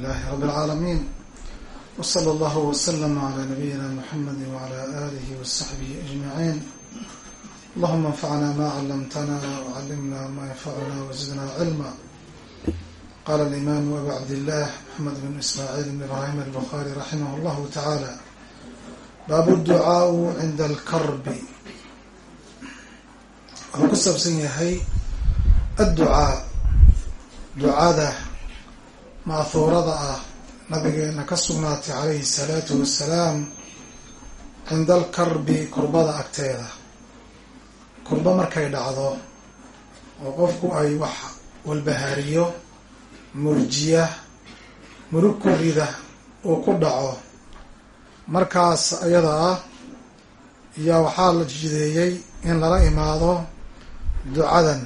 لله رب العالمين وصلى الله وسلم على نبينا محمد وعلى آله وصحبه أجمعين اللهم انفعنا ما علمتنا وعلمنا ما ينفعنا وزدنا علما قال الإمام أبو عبد الله محمد بن إسماعيل بن إبراهيم البخاري رحمه الله تعالى باب الدعاء عند الكرب wuxuu ku saabsan yahay adducaa ducada ma'huurada ah nabigeena ka sugnaatay calayhi salaatu wassalaam cinda alkarbi kurbada agteeda. Kurbo markay dhacdo oo qofku ay wax walbahaariyo murjiya murug ku rida uu ku dhaco markaas ayada ah yaa waxaa la jideeyey in lala imaado ducadan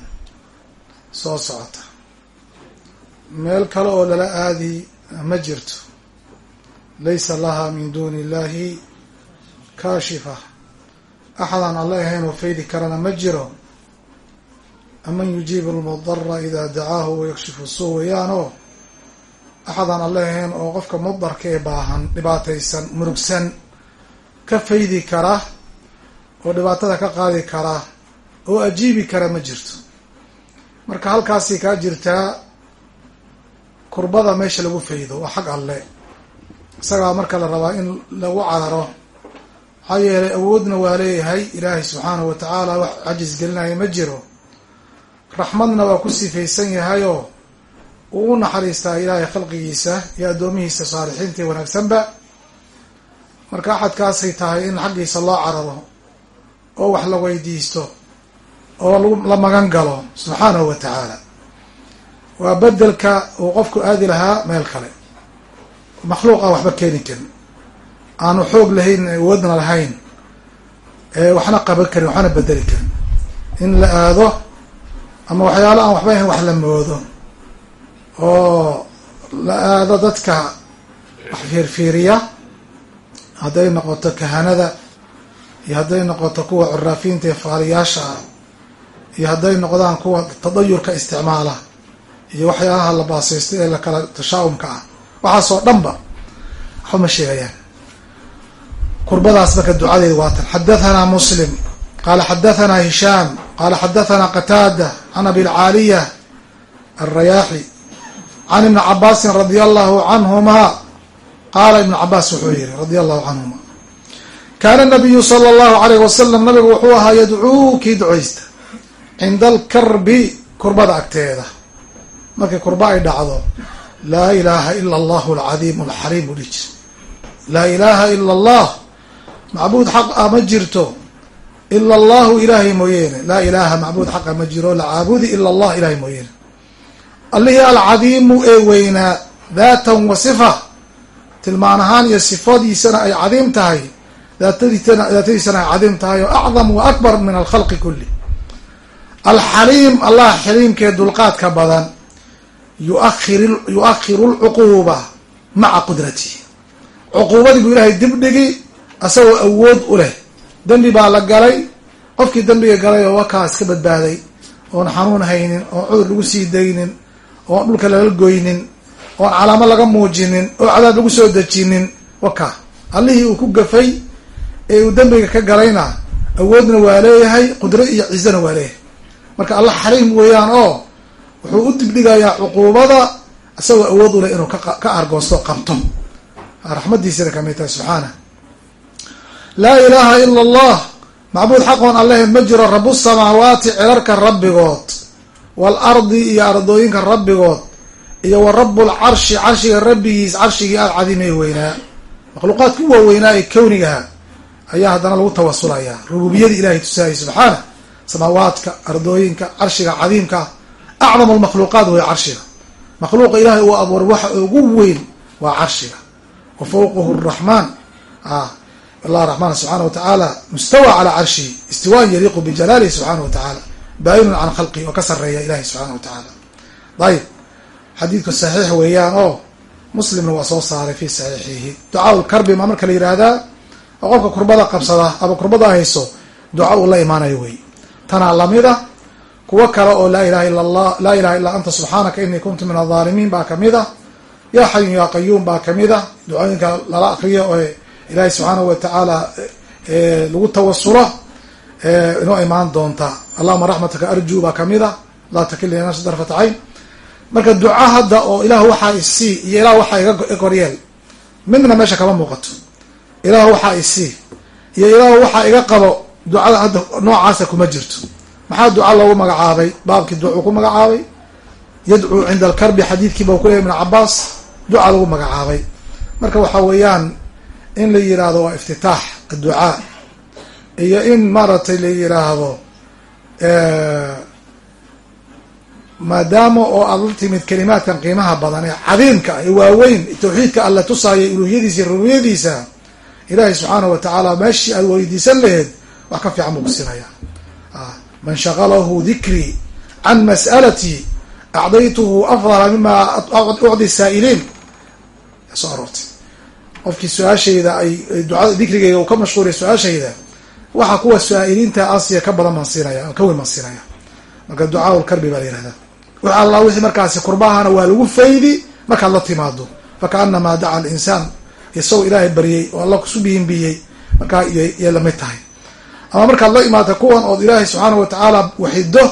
soo socota meel kale oo lala aadi ma jirto. Laysa laha min duuni illahi kaashifa. Axadaan alla ahayn oo faydi karana ma jiro. Aman yujiibu almudara idaa dacaahu wayakshifu suu weeyaanoo axadaan alla ahayn oo qofka mudarka ee baahan dhibaataysan murugsan ka faydi kara oo dhibaatada ka qaadi kara oo ajiibi kara ma jirto. Marka halkaasay kaa jirtaa kurbada meesha lagu faydo waa xag alle. Isagaa marka la rabaa in lagu cararo. Maxaa yeelay awoodna waa leeyahay ilaahay subxaanahu wa tacaala wax cajis gelinaya ma jiro. Raxmadna waa ku sifaysan yahayoo uu u naxariistaa ilaahay khalqigiisa iyo addoomihiisa saalixiinta wanaagsanba. Marka axadkaasay tahay in xaggiisa loo cararo oo wax la weydiisto oo la magan galo subxaanahu wa tacaala waa bedelka uu qofku aadi lahaa meel kale. Makhluuqa waxba keeni karin. Aanu xoog lahayn awoodna lahayn waxna qaban karin waxna bedeli karin. In la aado ama waxyaalo aan waxba ahayn wax la moodo. Oo la aado dadka wax fiirfiiriya hadday noqoto kahanada iyo hadday noqoto kuwa curaafiinta ee faaliyaasha ah iyo hadday noqdaan kuwa tadayurka isticmaala iyo waxyaalaha la baasaysto ee lakala tashaa'umka ah. Waxaasoo dhanba waxba ma sheegayaan. Kurbadaas marka ducadeedu waa tan. Xadathana muslim qaala xadathana hishaam qaala xadathana qataada can abi lcaaliya alrayaaxi can ibni cabaasin radia allahu canhuma qaala ibnu cabaas wuxuu yihi radia allahu canhuma kaana nabiyu sala allahu alayh wasalam nabigu wuxuu ahaa yadcuu kii ducaysta cinda alkarbi kurbada agteeda markii kurba ay dhacdo laa ilaaha ila allahu alcadiim alxariim u dhihi jir laa ilaaha ila allah macbuud xaq a ma jirto. Ila allahu ilaahay mooyeene laa ilaaha macbuud xaqa ma jiro la caabudi ila allah ilahay mooyeene. Allihii alcadiimu ee weynaa daatan wa sifa tilmaan ahaan iyo sifadiisana ay cadiim tahay daatadiisana ay cadiim tahay oo acdam wa akbar min alkhalqi kulli. Alxaliim allah xaliimkee dulqaadka badan yu-akhiru lcuquuba maca qudratihi. Cuquubadii buu ilaahay dib dhigi asagoo awood u leh. Dembi baa la galay qofkii dembiga galay oo wakaa iska badbaaday oon xanuun haynin oon cudur lagu sii daynin oon dhulka laga goynin oon calaamo laga muujinin oo cadaab lagu soo dejinin wakaa allihii uu ku gafay ee uu dembiga ka galayna awoodna waa leeyahay qudro iyo cizana waa leeyahay. Marka allah xaliim weeyaan oo wuxuu u dibdhigayaa cuquubada isagoo awood u leh inuu ka argoosto qabto raxmadiisina ka mid tahay subxaana. Laa ilaaha ila allah macbuud xaqoon allahen ma jiro rabu samaawaati cirarka rabbigood waalardi iyo ardooyinka rabbigood iyo wa rabulcarshi carshiga rabbigiis carshigii alcadiimee weynaa. Makhluuqaadku waaweynaa ee kownigaha ayaa haddana lagu tawasulayaa. Rububiyadii ilahay tusaayay subxaana. Samaawaadka ardooyinka carshiga cadiimka acdam almakhluuqaat way carshiga makhluuqa ilaahay uu abuuray waxa ugu weyn waa carshiga wa fawqahu raxmaan allah raxmaan subxaana wa tacaala mustawa calaa carshihi istiwaan yaliiqu bijalaalihi subxaana wa tacaala baa-inun can khalqihi oo ka sareeya ilahi subxaana wa tacaala dayib xadiidku saxiix weeyaan oo muslimna waa soo saaray fi saxiixihi ducaa lkarbi maa marka la yihahdaa oo qofka kurbada qabsada ama kurbada hayso duca uu la imaanayo wey tanaa lamida kuwo kale oo laa ilaha illa allah laa ilaha illaa anta subxaanaka inii kuntu min aldaalimiin baa ka mid a yaa xayun yaa qayuum baa ka mid a ducooyinka lala akriyo oo ilaahay subxaanahu watacaala lagu tawasulo inoo imaan doonta. Allahuma raxmataka arjuu baa ka mid a laa takilni nafsi darfata cayn. Marka duca hadda oo ilaah waxaa isii iyo ilaah waxaa iga koryeel midna meesha kama muuqato. Ilaah waxaa isii iyo ilaah waxaa iga qabo ducada hadda noocaasa kuma jirto maxaa duca loogu magacaabay? Baabkii ducuu ku magacaabay? Yadcuu cinda alkarbi xadiidkiiba u kuleyahy ibn cabaas duca lagu magacaabay. Marka waxa weeyaan in la yiraahdo waa iftitaax adducaa. Iyo in maaragtay la yiraahdo maadaama oo aad la timid kalimaadkan qiimaha badan ee cadiimka ee waaweyn tawxiidka alla tusaaya uluhiyadiisa iyo rububiyadiisa ilaahay subxaanahu watacaala meeshii aad weydiisan laheyd wax ka fiican buu kusinaya man shaqalahu dikrii can mas'alatii acdaytuhu afdala mima ucdi saa'iliin soo aroortay qofkii su'aashayda ay ducada dikrigayga uu ka mashquuliya su'aashayda waxa kuwa su-aa'iliinta asiya ka badan baan siinaya ka weyn baan siinaya marka ducaa lkarbi baa la yihahdaa wax alla wixii markaasi kurbahana waa lagu faydi markaad la timaado fakaanamaa daca alinsaan isagoo ilaahay baryay oo alla kusu markaa yay la mid tahay ama markaad la imaata kuwan ood ilaahay subxaanahu watacaala waxido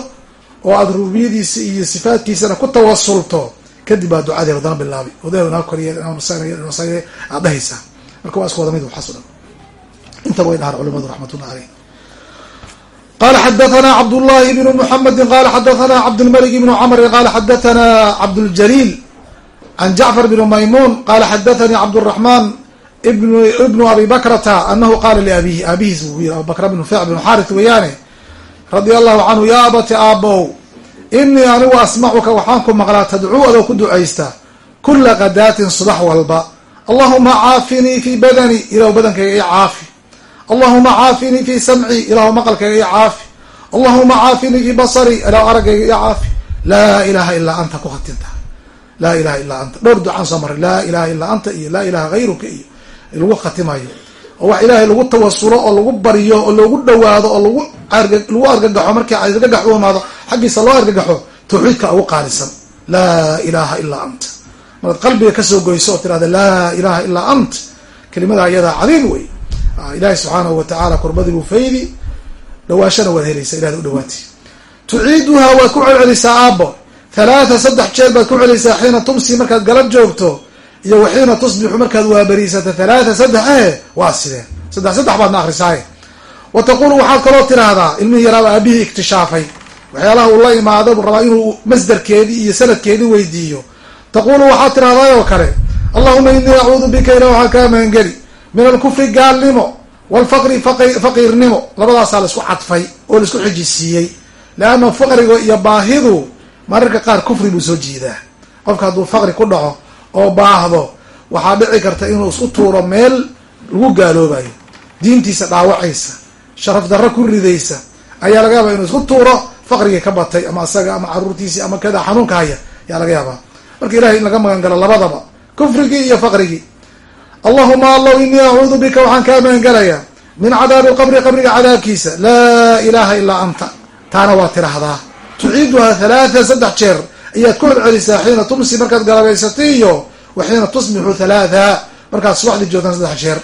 oo aada rububiyadiisa iyo sifaadkiisana ku tawasulto kadib baa ducadeeda dana bilaabi. Aad dhahaysaa. Marka waa isku wada mid waxaas dhan intaba way dhahaan culimadu raxmatullah aleyh qala xadathana cabdullahi bnu muxamedi qala xadathana cabdlmalik bnu camri qala xadathana cabdljaliil can jacfar bn maymuun qala xadathanii cabdالraxman ibnu abi bakrata anahu qala liabihi aabihiis buu yiri abubakra bnu fic bnu xarit weeyaane radia allahu canhu ya abati aabow inii anigu asmacuka waxaan ku maqlaa tadcuu adoo ku ducaysta kula kadaatin subax walba. Allahuma caafinii fi badani ilahu badankayga i caafi. Allahuma caafinii fi samci ilahu maqalkayga i caafi. Allahuma caafinii fi basari ilahu araggayga i caafi. Laa ilaha ilaa anta ku khatinta. Laa ilaha ilaa anta. Dhowr ducaan soo maray. Laa ilaha ilaa anta iyo laa ilaha hayruka iyo lagu khatimayo oo wax ilaahay lagu tawasulo oo lagu baryo oo loogu dhawaado oo lagu lagu argagaxo. Markii argagax u xaggiisa loo argagaxo tawxiidka ugu qaalisan. Laa ilaha ilaa anta marad qalbiga ka soo goyso oo tirahda laa ilaha ilaa ant kelimada ayadaa cadiim wey ilaahay subxaanahu watacaala kurbadii buu faydi dhawaashana waad helaysaa ilaad u dhawaati tuciiduha waad ku celcelisaa aabo halaata saddex jeer baad ku celaysaa xiina tumsi markaad galab joogto iyo waxiina tusbixu markaad waabariisata halaata saddex eh waa sideen saddex saddex baadna akrisaaye wa taqulu waxaad kaloo tiraahdaa ilmihii yaraaba aabihii iktishaafay. Waxyaalaha uu la imaado buu rabaa inuu masdarkeedii iyo sanadkeedii weydiiyo. Taqulu waxaad tirahdaa oo kale allahuma inii acuudu bika ila waxaan kaa magangeli min alkufri gaalnimo walfaqri faqiirnimo. Labadaasaa la isku cadfay oo la isku xijisiiyey. Leanna faqriga iyo baahidu mararka qaar kufri buu soo jiidaa. Qofka hadduu faqri ku dhaco oo baahdo waxaa dhici karta inuu isku tuuro meel lagu gaaloobayo. Diintiisa dhaawacaysa sharaf darro ku ridaysa ayaa laga yaabaa inuu isku tuuro faqrigii ka batay ama asaga ama caruurtiisii ama kada xanuunka haya ayaa laga yaabaa. Marka ilahay in laga magan galo labadaba kufrigii iyo faqrigii. Allahuma allow inii acuudu bika waxaan kaa magangelayaa min cadaabi lqabri qabriga cadaabkiisa. Laa ilaha ilaa anta taana waa tiraahdaa. Tuciiduha halaata saddex jeer ayaad ku celcelisaa xiina tumsi markaad galabaysatay iyo wa xiina tusbixu halaatha markaad subaxdii joogtaan saddex jeer.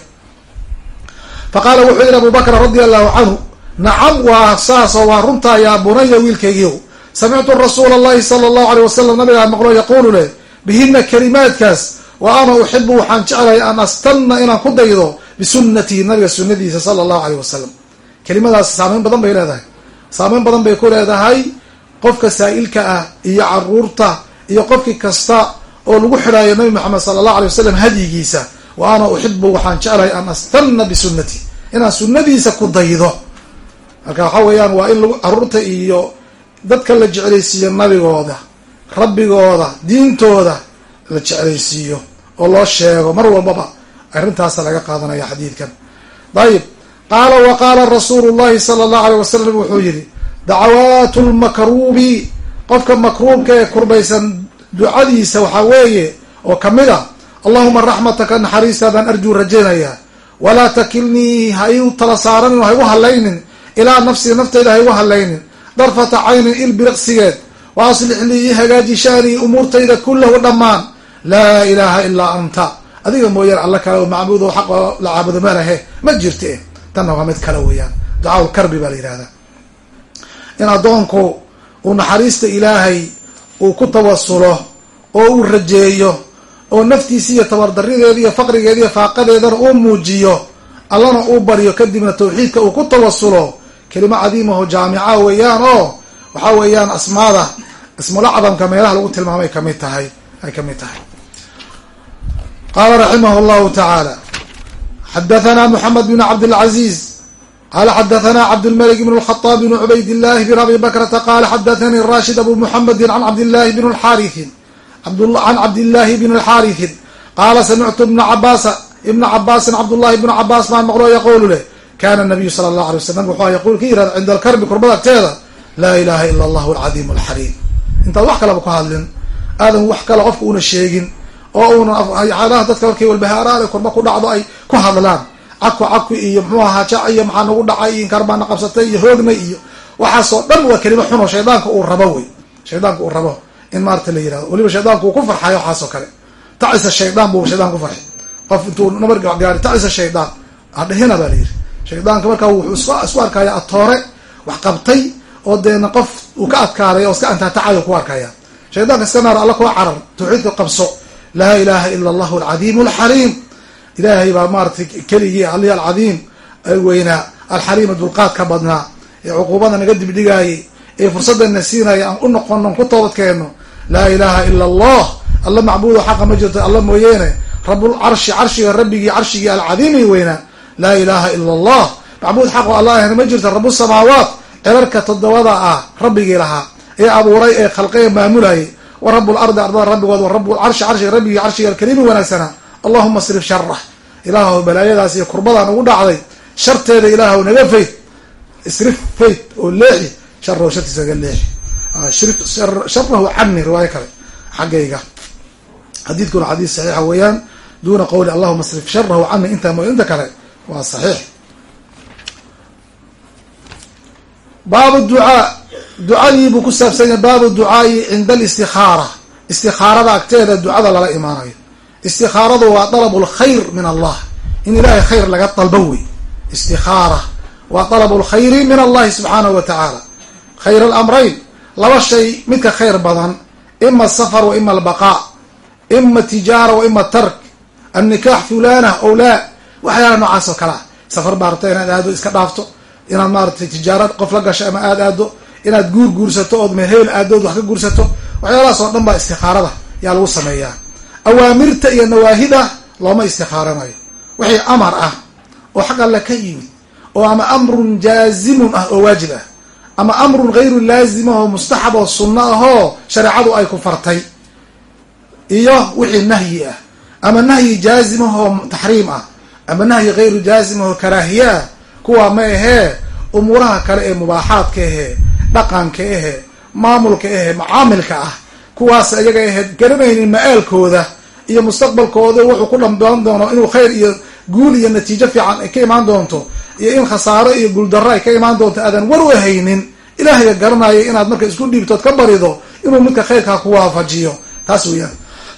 Fa qaala wuxuu yihi abu bakr radia allahu canhu nacam waa saasoo waa runtaa yaa bunaya wiilkaygiiw samictu rasuula allahi sala allahu aleyh wasalam nabigaa maqlo yaquulu leh bihina kalimaadkaas wa ana uxibu waxaan jeclahay an astanna inaan ku daydo bisunatihi nabiga sunadiisa sala allahu aleyh wasalam kelimadaas saameyn badan bay leedahay. Saameyn badan bay ku leedahay qofka saa-ilka ah iyo carruurta iyo qofkii kasta oo lagu xidhaayo nabi maxamed sala allahu alay wasalam hadyigiisa wa ana uxibu waxaan jeclahay an astanna bisunati inaan sunadiisa ku daydo. Marka waxa weeyaan waa in lagu carruurta iyo dadka la jeclaysiiyo nabigooda rabbigooda diintooda la jeclaysiiyo oo loo sheego. Mar walbaba arrintaasa laga qaadanaya xadiidkan. Dayib qaala wa qaala rasuulu llahi sala allahu aleyh wasalam wuxuu yihi dacawaatu lmakruubi qofka makruubka ee kurbaysan ducadiisa waxaa weeye oo ka mid a allahuma raxmataka naxariistaadaan arjuu rajaynayaa walaa takilnii ha iu tala saaranin ha igu hadlaynin ilaa nafsii nafteyda ha igu hadlaynin darfata caynin il biriqsigeed wa aslix lii i hagaaji shaanii umuurtayda kullahu dhammaan laa ilaaha ilaa anta. Adiga mooyaan alla kale oo macbuud oo xaq la caabudo ma lahe ma jirte tanna waa mid kale weeyaan ducaa lkarbi baa la yihahdaa in addoonku uu naxariista ilaahay uu ku tawasulo oo uu rajeeyo oo naftiisi iyo tabardarideeda iyo faqrigeeda iyo faaqadeedana uu muujiyo allana uu baryo kadibna tawxiidka uu ku tawasulo kelimo cadiimaho jaamica weeyaan oo waxa weeyaan asmaada ismulacdamka meelaha lagu tilmaamay ka mid tahay ay ka mid tahay. Qaala raximah llahu tacaala xadathana moxamed bn cabdilcaziz qala xadathana cabdlmalik bn lkhطab bn cubayd llahi bn abi bakrata qala xadathani rashid abu muxamedi can cabdillahi bn xariثin can cabdillahi bn اlxariثin qaala samictu bna cabaasa ibna cabaasin cabdullahi bnu cabaas baan maqlo yaqulu leh kana nabiyu sala اllahu alay waslam wuxuu yaqul ka yirahda cinda alkarbi kurbada agteeda laa ilaha ila allah alcadiim alxaliim intaad wax kalaba ku hadlin aadan wax kale qofka una sheegin oo una xaalaha dadka markay walbahaaraale kurba ku dhacdo ay ku hadlaan caku caku iyo muxuu ahaa jac iyo maxaa nagu dhacay iyo inkar baana qabsatay iyo hoognay iyo waxaasoo dhan waa kelimo xuno shaydaanka uu rabo wey. Shaydaanka uu rabo in maarata la yiraahdo weliba shaydaanku uu ku farxayo waxaasoo kale. Tacisa shaydaan buu shaydaan ku farxi qof intuu nabar gaari tacisa shaydaan. Hadhehina baa la shaydaanka markaa wuxuu isku arkaya atoore wax qabtay oo deena qof uu ka adkaaday oo iska antaatacayo ku arkaya shaydaanka iska naar alla kuwa carar tawxiidka qabso. Laa ilaha ila allahu alcadiim alxaliim ilaahay baa maaratay keligii alihi alcadiim weynaa alxaliima dulqaad ka badnaa ee cuquubada naga dibdhigaayay ee fursadana siinaya aan u noqono ku toobadkeeno laa ilaha ila allah alla macbuudo xaqa ma jirto alla mooyeene rabulcarshi carshiga rabbigii carshigii alcadiimi weynaa laa ilaha ila allah macbuud xaqo alla ahna ma jirto rabu samaawaat cirarka toddobada ah rabbigii lahaa ee abuuray ee khalqe ee maamulayay wa rabu lardi ardada rabbigood wa rabu lcarshi carshiga rabbigii carshiga alkariimi wanaagsanaa allahuma srif sharah ilaahw balaayadaas iyo kurbadan ugu dhacday sharteeda ilaahw naga fayd isrif fayd oo leexi sharahu shartiisa naga leexi. Sharahu cani riwaayo kale xaggayga. Xadiidkuna xadiis saxiixa weeyaan duna qowli allahuma srif sharahu cani intaa mooy inta kale waa saxiix. Baabu ducaa ducadii buu ku saabsan yahay baabu ducaai cinda alistikaara istikaarada agteeda ducada lala imaanayo istikaaradu waa dalab lkhayr min allah. In ilahay khayr laga dalbo wey istikaara waa dalab lkhayri min allahi subxaanahu wa tacaala khayr alamrayn laba shay midka khayr badan ima asafar wa ima albaqaa ima tijaara wa ima tark annikaax fulana ow laa waxyaala noocaas oo ah. Safar baa inaad aado iska dhaafto inaad maaratay tijaara qof la gasho ama aad aado inaad guur guursato ood meheel aadood wax ka guursato waxyaalahaas oo dhan baa istikaarada yaa lagu sameeyaa awaamirta iyo nawaahida looma istikaaranayo wixii amar ah oo xag alle ka yimid oo ama amrun jaazimun ah oo waajib ah ama amrun gayru laazim ahoo mustaxab oo sunno ahoo shareecadu ay ku fartay iyo wixii nahyi ah ama nahyi jaazim ahoo taxriim ah ama nahyi gayru jaazim ahoo karaahiye ah kuwaa ma ahee umuuraha kale ee mubaaxaadka ahee dhaqanka ahee maamulka ahee macaamilka ah kuwaas iyaga ahayd garanaynin ma-aalkooda iyo mustaqbalkooda wuxuu ku dhambaan doono inuu khayr iyo guul iyo natiijo fiican ay ka imaan doonto iyo in khasaaro iyo guuldarro ay ka imaan doonto aadan war u haynin ilaahayga garanayo inaad marka isku dhiibtood ka barido inuu midka khayrkaa ku waafajiyo. Taas weeyaan.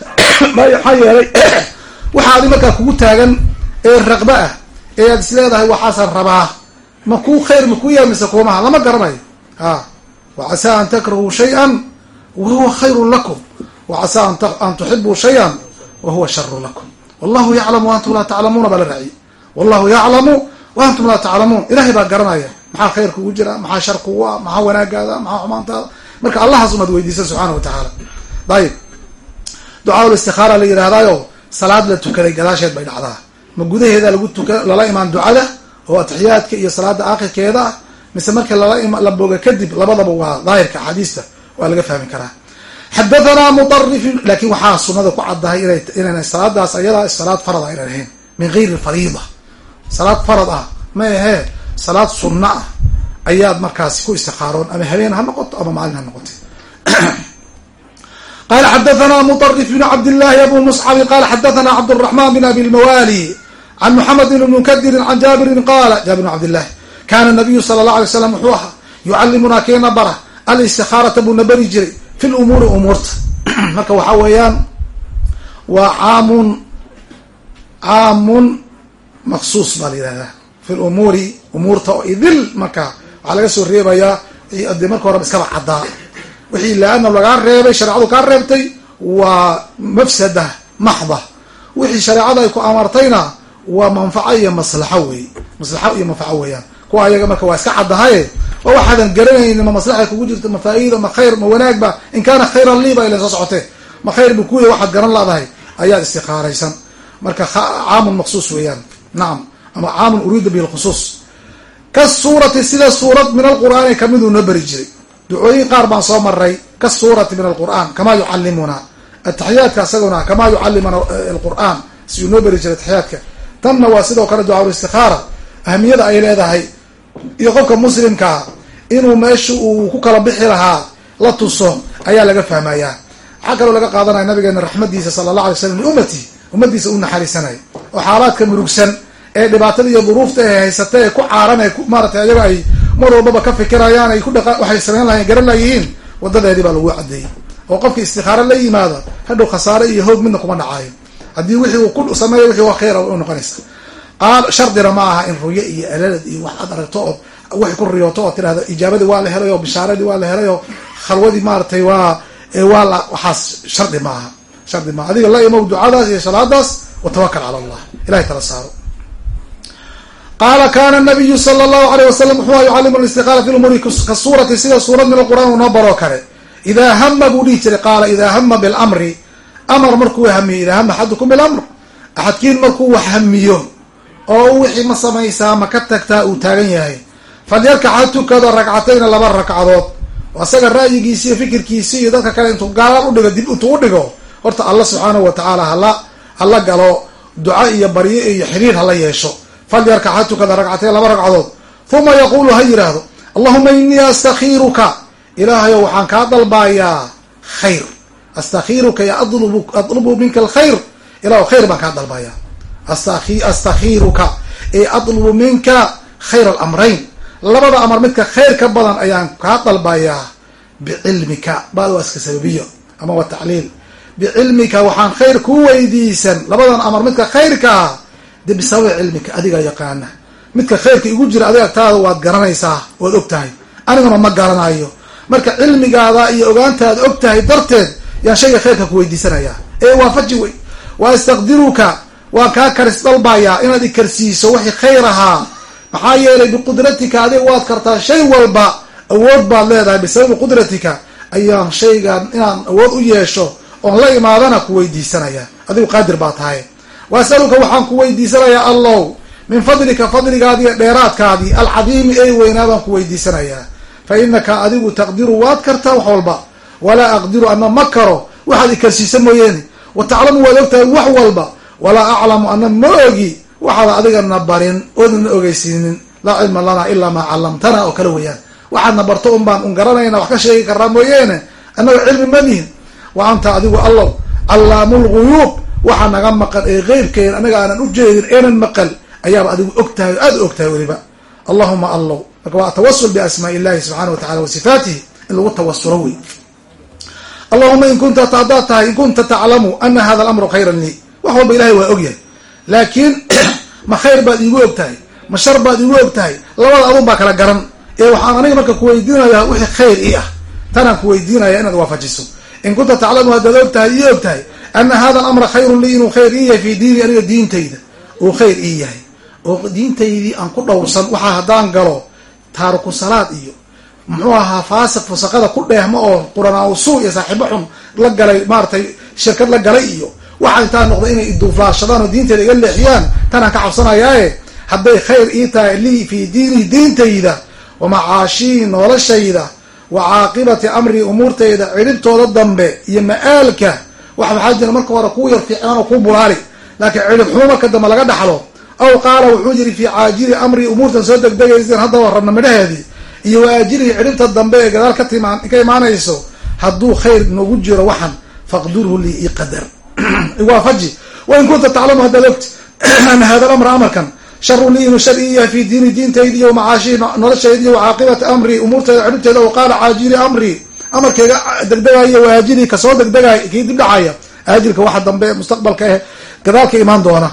Maxaa yeelay waxa adi markaa kugu taagan ee raqba ah ee aad is leedahay waxaasan rabaa ma kuu khayr ma kuu yahay mise kuumaha lama garanayo. A wa casaa an takrahuu shay-an wahuwa khayru lakum wacasaa an tuxibuu shayan wahuwa sharu lakum wallahu yaclamu wa antum laa taclamuuna baa la raaciye wallahu yaclamu wa antum laa taclamuun ilahay baa garanaya maxaa khayr kugu jira maxaa shar kugu ah maxaa wanaagaada maxaa xumaantaada marka allahaas umaad weydiisan subxaana wa tacaala dayib ducaaul istikaara la yidhahdaayo salaad la tukaday gadaasheed bay dhacdaa ma gudaheeda lagu tuka lala imaan ducada oo atixiyaadka iyo salaada aakhirkeeda ah mise marka lala boga kadib labadaba waa daahirka axaadiista waa laga fahmi karaa xadathana mudarif lakin waxaa sunada ku caddahay inayna salaadaas ayadaa salaad farad a aynan ahayn min gayri fariida salaad farad ah ma ahee salaad sunna ah ayaad markaasi ku istikaaroon ama habeen ha noqoto ama maalin ha noqoto qala xadathana muطrif bn cabdillahi abu muscabi qala xadathana cabdالرaحman bn abi lmawali can mxamed bn mnkadirin can jaabirin qala jabir bn cabdillahi kana nabiyu sala اlه alay slam wuxuu ahaa yucalimuna keena bara Alistikaarata buuna beri jiray fi lumuuri umuurta. Marka waxaa weeyaan waa caamun caamun maksuus baa la yihahdaa fi lumuuri umuurta oo idil marka waxaa laga soo reebayaa de marka horeba iskaba caddaa. Wixii laana lagaa reebay shareecadu kaa reebtay waa mafsada maxda. Wixii shareecada ay ku amartayna waa manfaco iyo maslaxo wey maslaxo iyo manfaco weeyaan. Kuwa ayaga marka waa iska caddahaye oo waxaadan garanaynin ma maslaxa kugu jirta ma faa-iida ma khayr ma wanaag ba. In kaana khayran liiba ila soo socotee. Ma khayr bu kuya waxaad garan laadahay ayaad istiqaaraysan. Marka caamun maqsuus weeyaan. Nacam ama caamun uriida bihi lkhusuus kasuurati sida suurad min alqur'aani kamiduu noo beri jiray. Ducooyin qaar baan soo maray kasuurati min alqur'an kamaa yucalimuna ataxiyaadka isaguna kamaa yucalimuna alqur'aan. Siuu noo beri jiray ataxiyaadka tanna waa sidoo kale ducaa istikaara ahamiyada ay leedahay iyo qofka muslimkaa inuu meesha uu ku kala bixi lahaa la tuso ayaa laga fahmayaa. Waxaa kaloo laga qaadanaya nabigeena raxmadiisa sala allah alay slam liummati ummadiisa u naxariisanay oo xaalaadka murugsan ee dhibaatada iyo duruufta ay haysata ee ku caaran ee maaratay ayaga ay mar walbaba ka fikirayaan ay ku dhaqa waxay samayn lahayen garan layihiin wadadeedii baa lagu cadeeyey oo qofkii istikaaro la yimaado hadhow khasaare iyo hoog midna kuma dhacaayo. Haddii wixii uu ku sameeya wixii waa khayr u noqonaysa shardina ma aha in ruyo iyo alalad iyo wax aad aragto oo wixii ku riyooto oo tirahdo ijaabadii waa la helay oo bishaaradii waa la helay oo khalwadii maaratay waa waa la waxaas shardi ma aha. Shardi maaha adiga la imow ducadaas iyo salaadaas watawakal cala allah. Ilahay tala saaro. Qaala kana nabiyu sala allahu alayh wasalam wuxuu yucalimu listiqaala fi lumuuri kasuurati sida suurad min alqur'an uu noo baroo kale idaa hama buu dhihi jiray qaala idaa hama bilmri amar markuu hamiyo idaa hama axadukum bilamr axadkiin markuu wax hamiyo oo wixii ma samaysaa ma ka tagtaa uu taagan yahay. Falyarkac ha tukado ragcatayna laba ragcadood. Asaga ra'yigiisi iyo fikirkiisi iyo dadka kale intuu gaalaan udhigo dib intuu udhigo horta alla subxaanahu watacaala hala hala galo duca iyo baryo iyo xiriir hala yeesho. Falyarkac ha tukada ragcatayn laba ragcadood. Uma yaqulu ha yidhaahdo allahuma inii astakhiiruka. Ilaahayow waxaan kaa dalbayaa khayr. Astakhiiruka ya adlubu minka alkhayr. Ilah khayr baan kaa dalbayaa astakhiiruka ee adlubu minka khayr alamrayn labada amar midka khayr ka badan ayaan kaa dalbayaa bicilmika bal waa iska sababiyo ama waa tacliil. Bicilmika waxaan khayr ku weydiisan. Labadan amar midka khayrka ah de bisababi cilmika adiga yaqaana. Midka khayrka igu jira adiga agtaada waad garanaysaa waad og tahay aniguna ma garanayo marka cilmigaada iyo ogaantaada og tahay darteed yaan shayga khayrka ku weydiisanayaa. Ee waafaji wey. Wa astaqdiruka waan kaa karis dalbayaa inaad ikarsiiso wixii khayr ahaa. Maxaa yeelay biqudratika adiga waad kartaa shay walba awood baad leedahay bisababi qudratika ayaan shaygan inaan awood u yeesho oon la imaadana ku weydiisanaya. Adigu qaadir baa tahay. Wa asaluka waxaan ku weydiisanayaa allow. Min fadlika fadligaadiiyo dheeraadkaadii alcadiimi ey weynaa baan ku weydiisanayaa fa inaka adigu taqdiru waad kartaa wax walba. Walaa aqdiru ana ma karo. Waxaad ikarsiisa mooyeene. Wa taclamu waad ogtahay wax walba walaa aclamu ana ma ogi waxaada adigana barin oodana ogeysiinin laa cilma lanaa ilaa maa callamtana oo kale weeyaan. Waxaadna barto un baan un garanayna wax ka sheegi karaa mooyeene annaga cilmi malihin wa anta adigu allow callaamu lguyuub waxaa naga maqan ee keyrkeen anaga aanan ujeedin eenan maqal ayaaba adigu og tahay o aada u og tahay weliba. Allahuma allow. Marka waa tawasul biasmaa illahi subxana wa tacala wa in lagu tawasulo wey allahuma in kunta hadaad tahay in kunta taclamu ana hada alamru khayran lii wax walba ilahay waa ogyahay. Laakiin ma khayr baad iigu og tahay ma shar baad iigu og tahay labada adun baa kala garan. Ee waxaan aniga marka kuweydiinayaa wixii khayr ii ah tanaan kuweydiinaya inaad waafajiso. In kunta taclamu haddaad og tahay ii og tahay ana hada alamra khayrun lii inuu khayr ii yahay fii diini aniga diintayda. Uu khayr ii yahay. Oo diintaydii aan ku dhowrsan waxaa haddaan galo taariku salaad iyo muxuu ahaa faasiq fusaqada ku dheehmo oo quranaausuu iyo saaxiibo xun la galay maaratay shirkad la galay iyo waxaa intaa noqda inay iduuflaashadaan oo diinteeda iga leexiyaan. Tanaan ka cabsanayaaye hadday khayr ii tahay lii fii diini diintayda wa macaashii noloshayda wa caaqibati amrii umuurtayda ciribtooda dambe iyo ma-aalka wax maxaa jira marka hore kuu yar fiicnaan oo kuu bulaali. Laakiin cirib xumo marka dambe laga dhaxlo. Aw qaala wuxuu yiri fii caajili amrii umuurtan soo degdegaysan haddaba rabna midhaheedii. Iyo waajirihi ciribta dambe ee gadaal ka timaan ka imaanayso hadduu khayr noogu jiro waxan faqdurhu lii ii qadar waafaji wain kunta taclamu haddaad ogti ana hada lamra amarkan. Sharu lii inuu shar ii yahay fii diini diintayda iyo macaashii noloshayda iyo caaqibati amrii umuurteeda ciribteeda aw qaala caajili amrii amarkayga degdegaayo waajiri ka soo degdegay kii dib dhacaya aajilka waxa dambe mustaqbalka eh gadaalka imaan doona.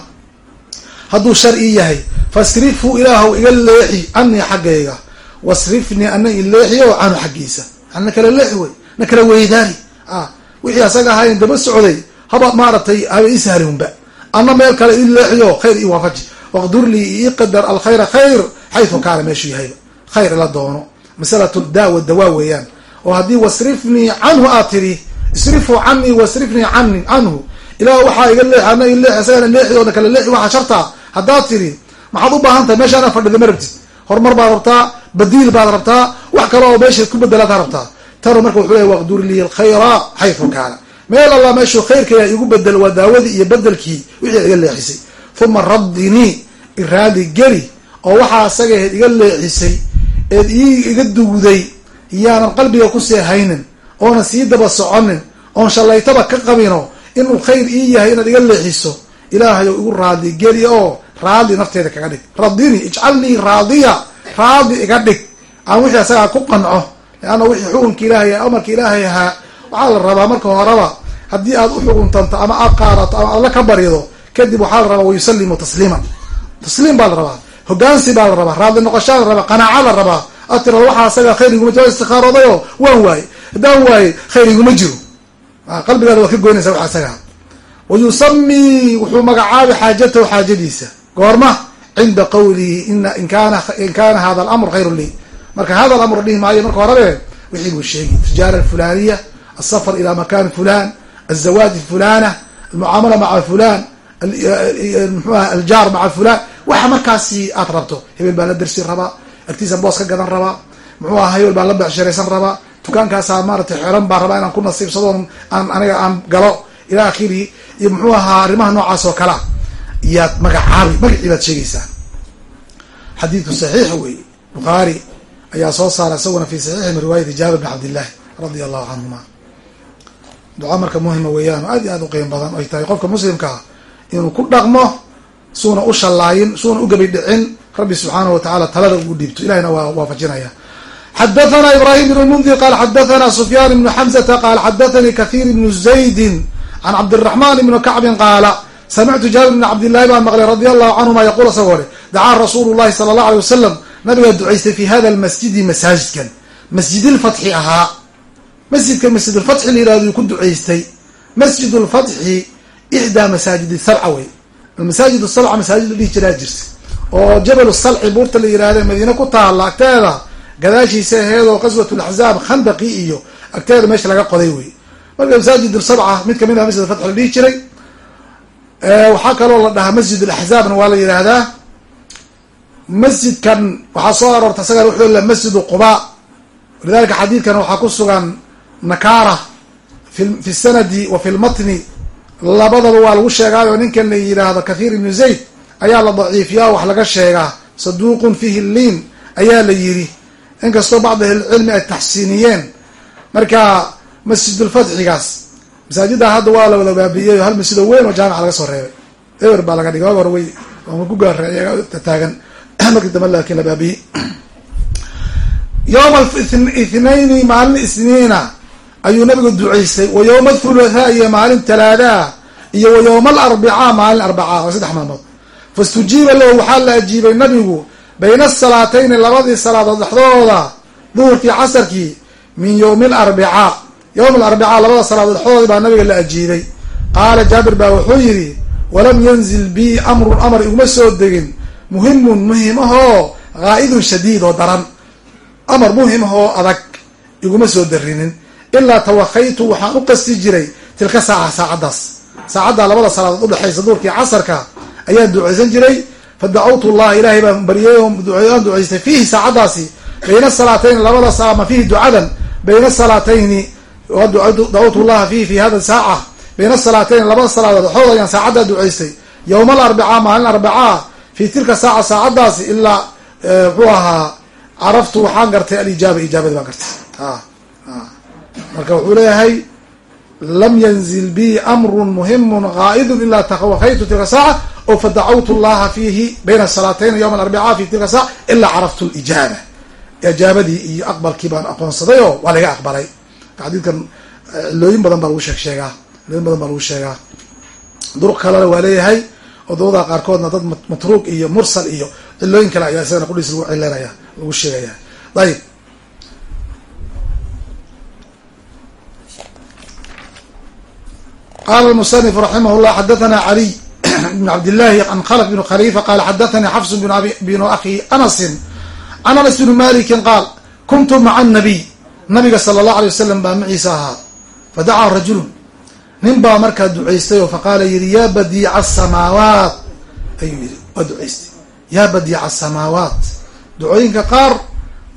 Hadduu shar ii yahay fasrifu ilaahu iga leexi canii xaggayga wasrifnii ana i leexiyo canhu xaggiisa. Na kala leexi wey na kala weydaani wixii asaga ahayn daba socday haba maaragtay haba ii sahlinba ana meel kale i leexiyo khayr ii waafaji. Waqdur lii ii qadar alkhayra khayr xaytu kaana meeshuu yahayba khayr ila doono. Masalatu daawa dawaa weeyaan. Oo haddii wasrifnii canhu aad tiri isrifuu canii wasrifnii cani canhu. Ilaah waxaa iga leexi ana i leexi isagana leexi oo na kala leexi waxaa shartaa haddaad tiri maxaad u baahan tahay meesha anaa fadhida ma rabtid. Horumar baad rabtaa badiil baad rabtaa wax kale oo meesha ku bedelaad rabtaa. Tanu marka wuxuu leey waqdur lii alkhayra xaytu kaana meel allah meeshuu khayrkaya igu bedel waa daawadii iyo bedelkii wixii iga leexisay. Uma raddinii iraadi geli oo waxaa asaga ahayd iga leexisay eed ii iga dugday iyaanan qalbiga ku sii haynin oonan sii daba soconin oon shallaytaba ka qabino inuu khayr ii yahay inaad iga leexiso ilaahayow igu raadi geli oo raadi nafteeda kaga dhig. Radini ijcalnii raadiya raadi iga dhig. Aan wixii asagaa ku qanco leanna wixii xukunka ilaahay amarka ilaahay ahaa waxaa la rabaa marka horeba haddii aad u xukuntanto ama aad qaadato ama alla ka barido kadib waxaa la rabaa wayusalimu tasliiman. Tasliim baa la rabaa hogaansi baa la rabaa raadli noqoshaa la rabaa qanaaca la rabaa. Aad tirado waxaa asaga khayr iguma jiro istikhaaroodayo waan waaye haddaan waaye khayr iguma jiro. Qalbigaada waad ka goynaysa waxa asaga. Wa yusamii wuxuu magacaabi xaajatahu xaajadiisa. Goorma cinda qawlihi in kana in kana hada alamr khayru lii. Marka hada alamr dhihi maayo marka horabe wixii buu sheegi tijaara fulaniya alsafar ila makan fulan alzawaaj fulana almucaamala maca fulan mxuaha aljaar maca fulan waxa markaasi aad rabto hebel baa la dersi rabaa agtiisa boos ka gadan rabaa muxuu aha hebel baa la becsharaysan rabaa dukaankaasaa maaratay xeran baa rabaa inaan ku nasiibsado aan aniga aan galo ila akhirihi iyo muxuu ahaa arrimaha noocaas oo kalea iyaad magacaabi magacii baad sheegaysaa xadiidku saxiix wey bukhaari ayaa soo saara isaguna fi saxiixi min riwaayati jaabir bin cabdillahi radia allahu canhuma duca marka muhima weeyaan aad iyo aad u qiim badan. Ay tahay qofka muslimkaa inuu ku dhaqmo suuna u shallaayin suuna u gabi dhicin rabbi subxaanahu watacala talada ugu dhiibto. Ilahina waa waafajinaya. Xadathana ibrahim bn mundir qala xadathana sufyaan ibnu xamzata qala xadathanii kahiir ibnu zaydin can cabdiraxman ibni kacbin qaala samictu jaabir bn cabdillahi baan maqlay radia allahu canhuma yaqul isagoo le dacaa rasuulu llahi sala allahu alay wasalam nabigaa ducaystay fi hada lmasjidi masaajidkan. Masjidilfatxi ahaa masjidka masjidulfatxi la yiraahdo yuu ku ducaystay masjid lfatxi ixdaa masaajid sabca wey. Almasaajid salca masaajid dhihi jiraa jirta oo jabal salci buurta la yirahda madiine ku taalla agteeda gadaashiisa aheedoo qaswat laxzaab khandaqi iyo agteeda meesha laga qoday wey. Marka masaajid sabca mid ka mid ah masjid fatxi la dhihi jiray. Waxaa kaloo la dhahaa masjid alaxzaabna waa la yidhaahdaa masjidkan waxaa soo aroorta isaga wuxuu la masjidu quba. Walidalika xadiidkan waxaa ku sugan nakara fi sanadi wa fi lmatni labadaba waa lagu sheegaayo ninkan la yidhaahdo kathiir ibnu zayd ayaa la daciifiyaa wax laga sheegaa saduuqun fihi liin ayaa la yiri inkastoo bacd ahlilcilmi ay taxsiiniyeen marka masjidulfatxigaas masaajida hadda waa la wada baabiyey hal masjidoo weyn oo jaamica laga soo reebay ewer baa laga dhigay waag hore way ku gaartaagan markii dambe laakiin la baabiyey yowma ithnayni maalin isniina ayuu nabigu ducaystay wa yowma athuluthaa iyo maalin talaadaa iyo wa yowma alarbicaa maalin arbacaa waa saddex maalmood. Fastujiiba lahu waxaa la ajiibay nabigu bayna asalaatayni labadii salaadood dhexdooda duhurkii casarkii min yowmi alarbicaa yowm alarbicaa labada salaadood dhexdoodii baa nabiga la ajiibay. Qaala jaabir baa wuxuu yidhi walam yanzil bii amrun amar iguma soo degin muhimun muhiim ahoo ghaa'idun shadiid oo daran. Amar muhiim ahoo adag iguma soo darinin ilaa tawakaytu waxaan u qasti jiray tilka saaca saacaddaas. Saacaddaa labada salaadood udhexaysa duurkii casarka ayaan ducaysan jiray. Fa dacawtu llaha ilaahay baan baryay aan ducaystay fiihi saacaddaasi bayna salaatayni labada saa ma fiihi ducadan bayna salaatayni dacawtu llaha fiihi fi hada saaca bayna salaatayni labada salaadood dhexdood ayaan saacaddaa ducaystay. Yowma alarbicaa maalin arbacaa fi tilka saaca saacaddaasi ilaa muxuu ahaa caraftu waxaan gartay alijaaba ijaabadi baan gartay marka wuxuu leeyahay lam yanzil bi amrun muhimun ghaa'idun ilaa tawakaytu tilka saaca oo fadacawtu llaha fiihi bayna salaatayn yowma alarbicaa fi tilka saaca ilaa caraftu lijaaba ijaabadii iyo aqbalkii baan aqoonsaday oo waa laga aqbalay. Xadiidkan cilooyin badan baa lagu sheeg sheegaa. Badan baa lagu sheegaa. Duruq kalena waa leeyahay oo qaarkoodna dad matruuq iyo mursal iyo cilooyin kale ayaa isagana qudhiis lagu cilinaya lagu sheegaya ayib qala musanif raximah llah xadathana caliy bn cabdillahi an khalf bn khalifa qala xadathani xafs bnu akhi anasin can anas bni malikin qaal kuntu maca nabiy nabiga sala allahu alay wasalam baa maciisa ahaa fadacaa rajulun nin baa markaa ducaystay oo faqaala yihi yaa badiica asamaawaat ayuu yihi waa ducaystay. Yaa badiica asamaawaat ducooyinka qaar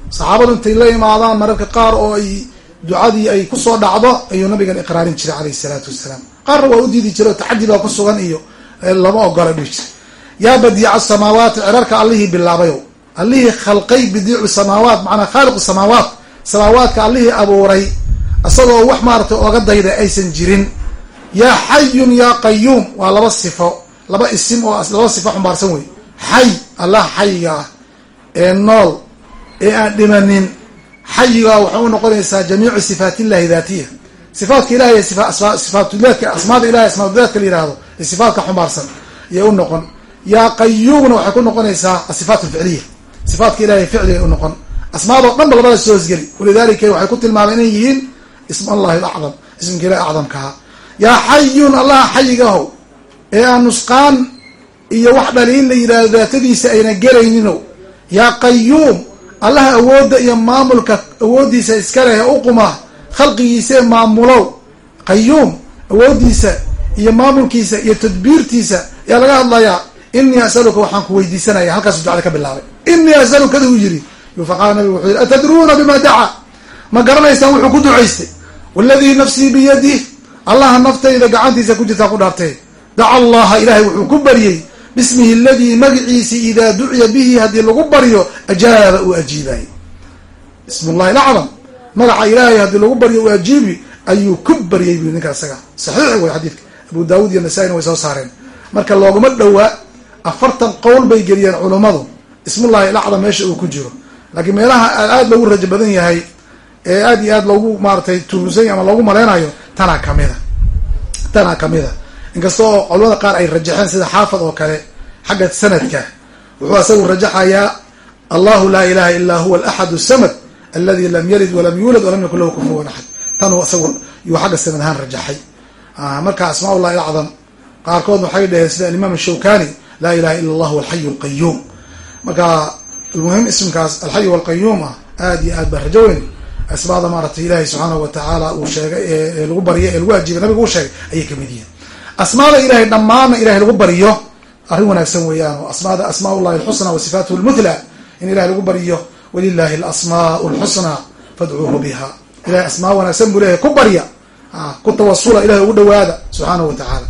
saxaabadu intay la imaadaan mararka qaar oo ay ducadii ay ku soo dhacdo ayuu nabigan iqraarin jiray caleyhi salaatu wasalaam qaarna waa u diidi jiray oo taxadi baa ku sugan iyo lama ogola dhihi yaa badiica asamaawaati cirarka allihii bilaabayo allihii khalqay bidiicu samaawaat macnaa khaaliqu samaawaat samaawaadka allihii abuuray isagoo wax maaratay oga dayda aysan jirin. Yaa xayun yaa qayuum waa laba sifo laba isim oo laba sifo xumbaarsan wey xay allah xayiga ah ee nool ee aan dhimanin. Xayigaa waxay u noqonaysaa jamiicu sifaat illahi daatiya sifaatka ilahay sifaatulaadka asmaada ilahay asmaaudaadka la yihahdo ee sifaatka xumbaarsan ayay u noqon. Yaa qayuumna waxay ku noqonaysaa asifaat alficliya sifaatka ilahay ficliga u noqon. Asmaadoo dhan ba labadaas soo hosgeli walidalika waxay ku tilmaameen inay yihiin ism allahi alacdam ismka ilahi acdamkaha yaa xayun allaha xayigahow ee aan nusqaan iyo wax dhaliin la yidhahdo daatadiisa ayna gelaynino yaa qayuum allaha awoodda iyo maamulka awooddiisa iska uquma khalqigiisa ee maamulow qayuum awooddiisa iyo maamulkiisa iyo tadbiirtiisa ayaa laga hadlayaa inii asaluka waxaan ku weydiisanaya halkaasu ducada ka bilaabay. Inii asalukada uu yiri faqaala nabigu wuxuu yihi atadruuna bima dacaa ma garanaysaan wuxuu ku ducaystay. Waladii nafsii biyadih allaha naftayda gacantiisa ku jirtaa ku dhaartay. Daca allaha ilahay wuxuu ku baryey bismihi aladii magiciisii idaa duciya bihi haddii lagu baryo ajaaba uu ajiibay. Ism llahi lacdam magaca ilaahay haddii lagu baryo uu ajiibi ayuu ku baryay bui ninka isaga saxiix wey xadiidka. Abu daawud iyo nasaa-ina way soo saareen. Marka looguma dhowaa afartan qowl bay geliyeen culummadu. Ismullahi lacdam meesha uu ku jiro. Laakiin meelaha aada loogu rajo badan yahay ee aada iyo aada loogu maaratay tuunsany ama loogu maleynayo tanaa kamida tanaa kamida inkasta oo culamada qaar ay rajaxeen sida xaafad oo kale xagga sanadka wuxuu asagu rajaxayaa allahu laa ilaha illaa huwa alaxad samad aladi lam yalid walam yuulad walam yakun lahu kufuwan axad tanuu isagu yuu xagga sanad ahaan rajaxay. Marka asmaa ullahi alacdam qaarkood waxay dhaheen sida alimaam ashawkani laa ilaha illa allah huwa alxayu alqayuum marka almuhim ismkaas alxayu walqayuum ah aada iyo aad baa rajo weyn. Asmaada maaratay ilaahay subxaanahu watacaala uu sheegay ee lagu baryo ee lagu ajiibay nabigu uu sheegay ayay ka mid yihiin. Asmaada ilahay dhammaanna ilahay lagu baryo arrin wanaagsan weeyaan asmaada asmaa ullahi alxusna wa sifaatuhu in ilahay lagu baryo walilahi alasmaau lxusna fadcuuhu biha. Ilahay asmaa wanaagsan buu leeyahay ku barya. Ku tawasula ilahay ugu dhawaada subxaanahu wa tacaala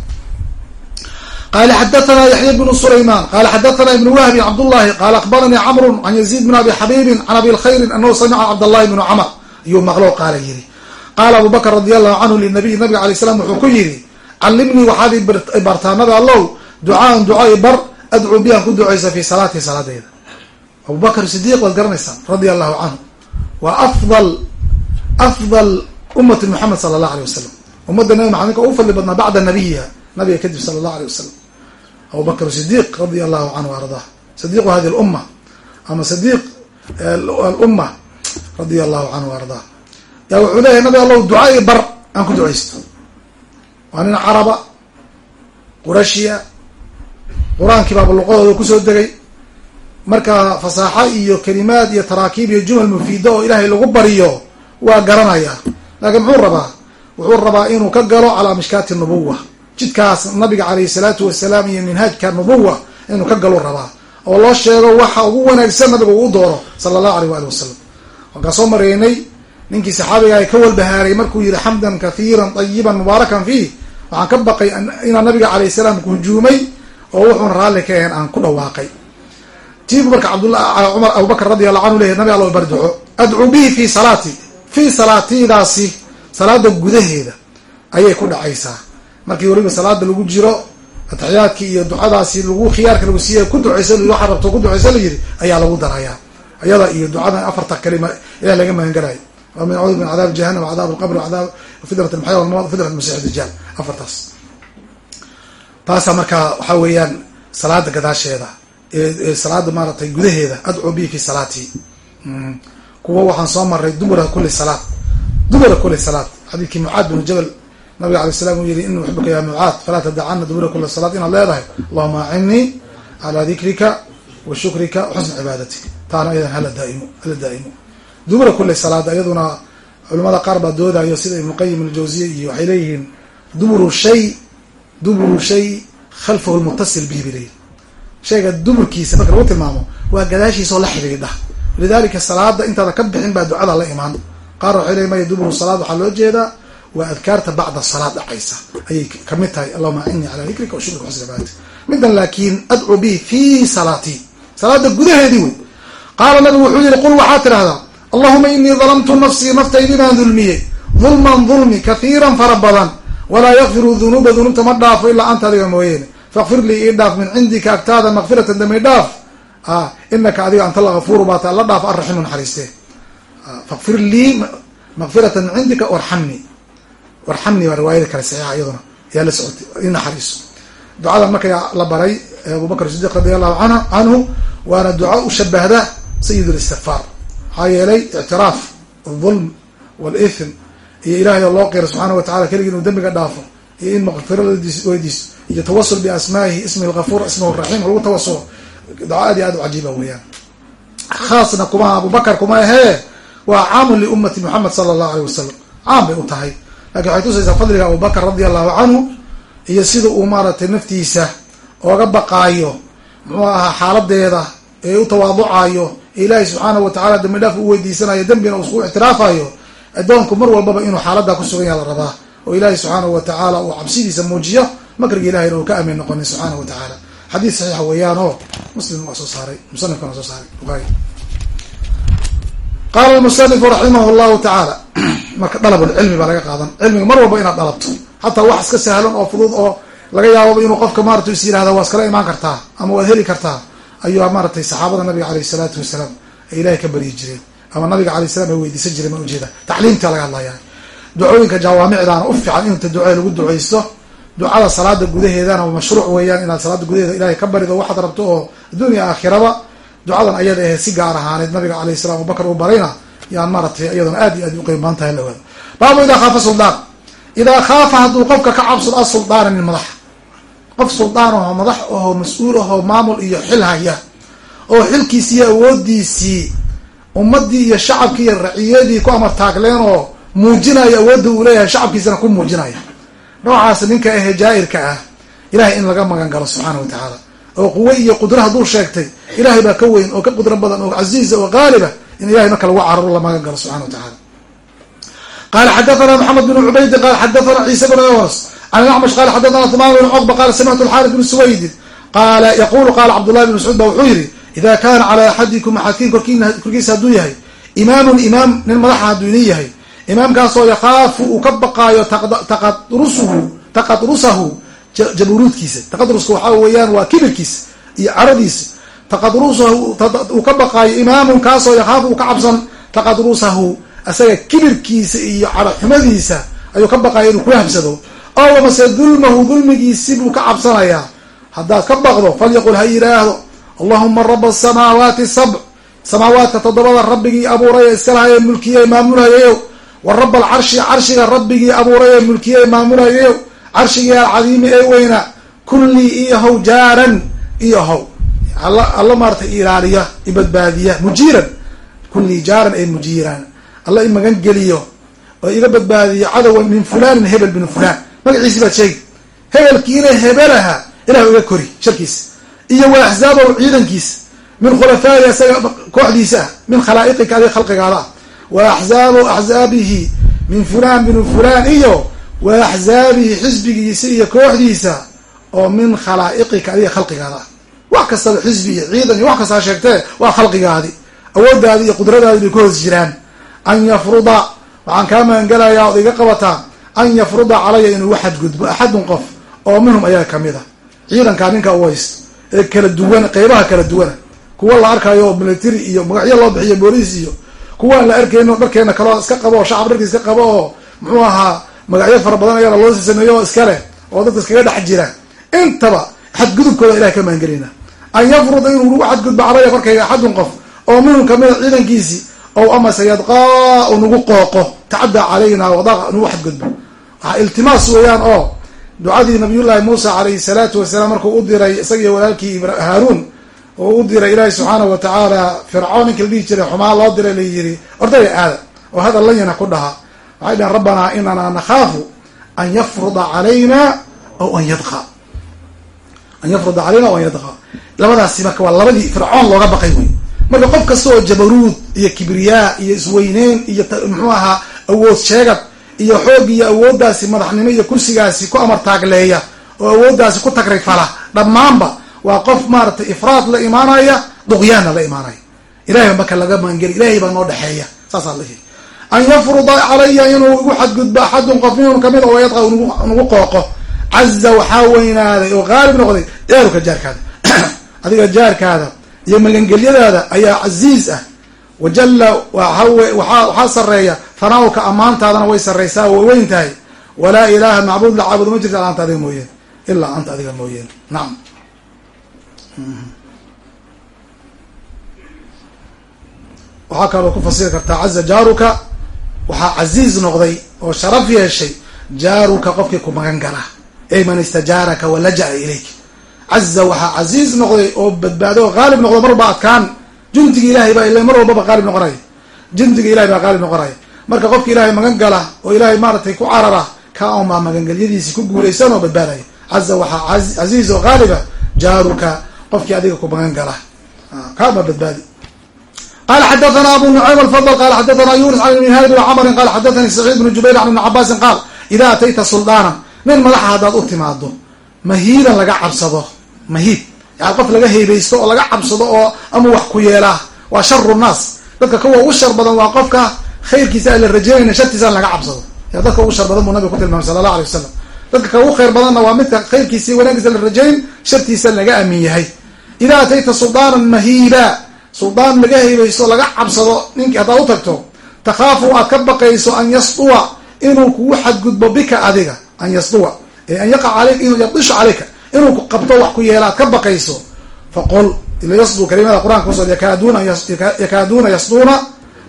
qala xadathana yaxya bnu sulayman qala xadathana ibn wahbi cabdullahi qala akbaranii camru can yaziid bn abi xabiibin can abi lkhayrin anahu samica cabdallahi bnu camr ayuu maqlo qaala yiri qaala abu bakr radi allahu canhu linabiy nabiga alay slam wuxuu ku yidhi callimnii waxaad ibartaanada allow ducaan duco i bar adcuu bihan ku ducaysa fi salaati salaadeyda abu bakr sidiq waad garanaysaan radia allahu canhu waa afdal afdal ummati muxamed sala allah alay wasalam ummadda nabi maxamed ninka ugu fadli badnaa bacda nabiyiha nabiga kadib sala allah alay wasalam abu bakr sidiq radia allahu canhu ardah sadiqu hadi lumma ama sadiq alumma radia allahu canhu ardah yaa wuxuu leeyahay nabi allow duca i bar aan ku ducaysto. Waa nin caraba qurashiya qur'aankii baaba luqadooda ku soo degay marka fasaaxo iyo kalimaad iyo taraakiib iyo jumal mufiida oo ilaahay lagu bariyo waa garanaya. Laakiin muxuu rabaa? Wuxuu rabaa inuu ka galo calaa mishkaati nubuwa jidkaas nabiga caleyhi salaatu wasalaam iyo minhaajka nubuwa inuu ka galo rabaa. Oo loo sheego waxa ugu wanaagsan nabiga uu dooro sala allahu aleyh waali wasalam wakaan soo mareynay ninkii saxaabiga ay ka walbahaaray markuu yihi xamdan kathiiran tayiban mubaarakan fiih. Waxaan ka baqay inaan nabiga calayh salaam ku hujuumay oo wuxuuna raalli ka ahayn aan ku dhawaaqay tiibu marka cabdullah cumar abubakr radi allahu canhu leeyahy nabi alla barduco adcuu bihi fi salaati fii salaatidaasi salaada gudaheeda ayay ku dhacaysaa. Markii weliba salaada lagu jiro ataxiyaadkii iyo ducadaasi lagu khiyaarka lagu siiya ku ducaysa waxa rabto ku ducaysa la yidhi ayaa lagu darayaa. Iyada iyo ducadan afarta kalima ilah laga magangalayo min acuudu min cadaab jahanam wcadaab alqabr wcadaab fitrat almaxya walmawt fitrat masix dajaal afartaas. Taasaa markaa waxaa weeyaan salaada gadaasheeda salaada maaratay gudaheeda adcuu bi fi salaatii kuwa waxaan soo maray dubura kuli salaad. Dubura kuli salaad. Xadiidkii mucaad binu jabal nabiga alay slam uu yihi in uxibuka ya mucaad falaa tadacana dubura kuli salaad inaad leedahay. Allahuma acinnii calaa dikrika wa shukrika wa xusni cibaadatik taana ayadan hala daaimo hala daa'imo dubura kuli salaad iyaduna culamada qaar baa doodayo sida ibnuqayim aljawziya iyo waxay leeyihiin duburu shay duburu shay khalfahu lmutasil bihi bay shayga duburkiisa marka lagu tilmaamo waa gadaashiisa oo la xidhiidha. Lidalika salaada intaada ka bixin baa ducada la imaan. Qaar waxay leeyiin maya duburu salaad waxaa loo jeedaa? Waa adkaarta bacda salaad dhacaysa. Ayay ka mid tahay allahuma acinnii calaa dikrika wa shukrika xusni laakiin adcuu bihi fi salaatii. Salaada gudaheedii wey qaala nabigu wuxuu yihi qul waxaad tidhahdaa allahuma inii dalamtu nafsii naftaydii baan dulmiyey. Dulman dulmi kahiiran fara badan. Walaa yakfiru dunuuba dunuubta ma dhaafo ilaa anta adiga mooyeene fakfir lii ii dhaaf min cindika agtaada makfiratan dambi dhaaf inaka adiga anta lagafuuru baata alla dhaaf arraximu naxariiste fakfir lii makfiratan min cindika warxamni warxamni waa riwaayada kale saxiixa iyaduna yaa la socotay i naxariiso ducadan marka la baray abubakr sidiq radi allahu an canhu waana duca u shabahda sayid listikfaar maxaa yeelay ictiraaf aldulm walithm iyo ilahay oo loo qira subxaana wa tacala keligii inuu dembiga dhaafo iyo in makfiro weydiiso iyo tawasul biasmaa'ihi ismi lgafuur ismihi raxiim lagu tawasulo duca aad iyo aad u cajiiba weeyaan. Khaasna kuma abubakar kuma ahee waa caamun liummati muxamed sala allahu aleyh wasalam caam bay u tahay. Lakin waxay tusaysaa fadliga abubakar radia allahu canhu iyo sida uu maaragtay naftiisa ooga baqaayo muxuu ahaa xaaladeeda ee u tawaaducayo ilaahay subxaanahu watacala dambi dhaaf u weydiisanayo dembina uu isku ictiraafayo addoonku mar walbaba inuu xaaladaa kusugan yaha la rabaa oo ilaahay subxaanahu watacaala uu cabsidiisa muujiyo makriga ilahayna uu ka aamin noqonin subxaanahu watacaala xadiis saxiixa weeyaan oo muslim waa soo saaray musanifkan soo saaray buhaari qaala lmusanifu raximah llahu tacaala marka dalabulcilmi baa laga qaadan. Cilmiga mar walba inaad dalabto xataa wax iska sahlan oo fudud oo laga yaababa inuu qofka maarata is yihahda waa iskala imaan kartaa ama waad heli kartaa ayuu maaratay saxaabada nabiga aleyh salaatu wasalaam ay ilahay ka baryi jireen. Ama nabiga alay salam ay weydiisan jireen maan ujeeda tacliimta laga hadlaya ducooyinka jawaamicdaana u fiican inta ducee lagu duceysto ducada salaada gudaheedana mashruuc weeyaan inaad salaada gudaheeda ilahay ka barido waxaad rabto oo adduunya aakhiraba ducadan ayada ahe si gaar ahaaneed nabiga alayh salam abubakar uu barayna yaan maaratay iyadana aad iyo aad u qiimaan tahay la ogaado baabu idaa khaafa suldaan. Idaa khaafa hadduu qofka ka cabsado asuldaana nin madax. Qof suldaan aho madax aho mas'uul aho maamul iyo xil haya oo xilkiisii iyo awoodiisii ummadii iyo shacabkii iyo raciyadii ku amar muujinaya awoodda uu leeyahay shacabkiisana ku muujinaya. Noocaas ninka ahe jaa-irka ah ilahay in laga magan galo subxaana wa tacaala. Oo quwo iyo qudro hadduu sheegtay ilahay baa ka weyn oo ka qudro badan oo casiiza oo qaaliba in ilahay marka lagu cararo la magan galo subxana wa tacala qala xadathana maxamed bn cubaydi qala xadathana ciisa bn aws can acmash qala xadathana tmaam bn cqba qala samictu alxaris bn suwaydin qaala yaqulu qala cabdullahi bn mascuud ba wuxuu yihi ida kana cala axadikum axadkiin korkiisa hadduu yahay imaamun imaam nin madaxa hadduu idin yahay imaamkaasoo yakhaafu uu ka baqaayo taqadrusuhu taqadrusahu jaburuudkiisa taqadruska waxaa weeyaan waa kibirkiisa iyo caradiisa. Taqadrusahu uu ka baqaayo imaamun kaasoo yakhaafu uu ka cabsan taqadrusahu asaga kibirkiisa iyo caraxumadiisa ayuu ka baqaya inuu kula habsado. Ow amase dulmahu dulmigiisi buu ka cabsanayaa haddaad ka baqdo falyaqul ha yidhaahdo allahuma raba asamaawaati sabc samaawaadka toddobada rabbigii abuuray ee iska lahay ee mulkiyey maamulhayayow wa raba alcarshi carshiga rabbigii abuuray ee mulkiyey maamulhayayow carshigii alcadiimi ee weyna kullii iyohow jaaran iyohow alla alla maaratay ilaaliya ibadbaadiya mujiiran. Kullii jaaran ee mujiiran alla i magan geliyo oo iga badbaadiyo cadowa min fulanin hebel bin fulan magaciisi baad sheegi hebelkiina hebelaha ilah iga kori sharkiisa. Iyo wa axzaabahu ciidankiisa. Min khulafaa'i isaga kooxdiisa ah min khalaa'iqika adiga khalqigaada. ah wa axzaabu axzaabihi min fulan bin fulan iyo wa axzaabihi xisbigiisa iyo kooxdiisa oo min khalaa'iqika adiga khalqigaada ah wax kastaba xisbi iyo ciidan iyo wax kastaa sheegtee waa khalqigaadi awooddaadi iyo qudradaadi bay ku hoos jiraan an yafruda waxaan kaa magangelayaa ood iga qabataa an yafruda calaya inuu waxadgudbo axadun qof oo minhum ayaa ka mid a ciidankaa ninka u haysto ee kala duwan qeybaha kala duwana kuwa la arkayo oo iyo magacyo loo bixiyo booliis iyo kuwaan la arkayno dharkeena kaloo iska qabo oo shacab dharkii iska qabo oo muxuu ahaa magacyo fara badan ayaana loo sameeyo oo iska leh oo dadka iskaga dhex jira. Intaba xadgudubkooda ilahay ka maangelina. An yafruda inuu nagu xadgudbo calaya korkayga axadun qof oo minhum kamida ciidankiisii ow amase yadqaa u nagu qooqo tacaddaa calayna wadaqa nagu xadgudbo waxaa iltimaas weeyaan oo ducadii nabiyullaahi muusa calayhi salaatu wasalaam markuu u diray isagiyo walaalkii haaruun oo u diray ilaahi subxaanahu wa tacaala fircawn ninkii la dhihi jiray xumaa loo diray la yiri ordaya aada oo hadal layana ku dhaha waxay dhaheen rabbanaa inanaa nakhaafu an yafruda calayna aw an yadqa. An yafruda calayna aw an yadqa. Labadaasi marka waa labadii fircoon looga baqay wey marka qof kasta oo jabaruud iyo kibriyaa iyo isweyneyn iyo muxuu ahaa awood sheegad iyo xoog iyo awooddaasi madaxnimo iyo kursigaasi ku amar taagleeya oo awooddaasi ku tagrifala dhammaanba waa qof maaratay ifraad la imaanaya duqyaanna la imaanaya. Ilahay marka laga maangeli ilahay baa noo dhexeeya saasaa la an yafruda calaya inuu igu xadgudbo axadun qof minhum ka mid oo yadqa nagu qooqo. Caza waxaa weynaaday oo qaalib noqday jaaruka jaarkaada. Adiga jaarkaada iyo magangelyadaada ayaa casiiz ah. Wajalla waxaa sareeya hanaawka ammaantaadana way sareysaa way weyn tahay. Walaa ilaaha macbuud la caabudo ma jirta anta adiga mooyeen. Ilaa anta adiga mooyeen. Nacam waxaa kaloo ku fasiri kartaa caza jaaruka waxaa casiiz noqday oo sharaf yeeshay jaaruka qofkii ku magan gala ey man istajaaraka walaja-a ilayk. Caza waxaa casiiz noqday oo badbaado oo qaalib noqdo marba adkaan. Jundiga ilahay baa mar walbaba qaalib noqonaya jundiga ilahay baa qaalib noqonaya marka qofka ilaahay magan gala oo ilaahay maaratay ku carara ka unbaa magangelyadiisi ku guulaysan oo badbaadaya. Caza waxaa casiiz oo qaaliba jaaruka qofkii adiga ku magan gala kaabaa badbaadi qala xadathana abu nucaym alfadl qala xadathana yunus can minhaad bn camrin qala xadathani saciid bn jubayr can ibni cabaasin qaal ida atayta suldaanan nin madaxa haddaad u timaado mahiidan laga cabsado mahiid yani qof laga heybeysto oo laga cabsado oo ama wax ku yeelaa waa sharu nnaas dadka kuwa ugu shar badan waa qofka khayrkiisa aan la shartiisa laga cabsado ya dadka ugu shar badan buu nabiga ku tilmaamay sala allah alay wasalam dadka ka khayr badanna waa midka khayrkiisa wanaaggiisa la rajayn shartiisa laga aamin yahay ida atayta suldaanan mahiida suldaan laga heybeysto laga cabsado ninkii haddaad u tagto takhaafu aad ka baqayso an yasduwa inuu kugu xadgudbo bika adiga an yasduwa an yaqa aleyk inuu yadishu caleyka inuu qabto wax ku yeela aad ka baqayso faqol ila yasdu kalimada qur'aanka kuso yakaaduuna yasduuna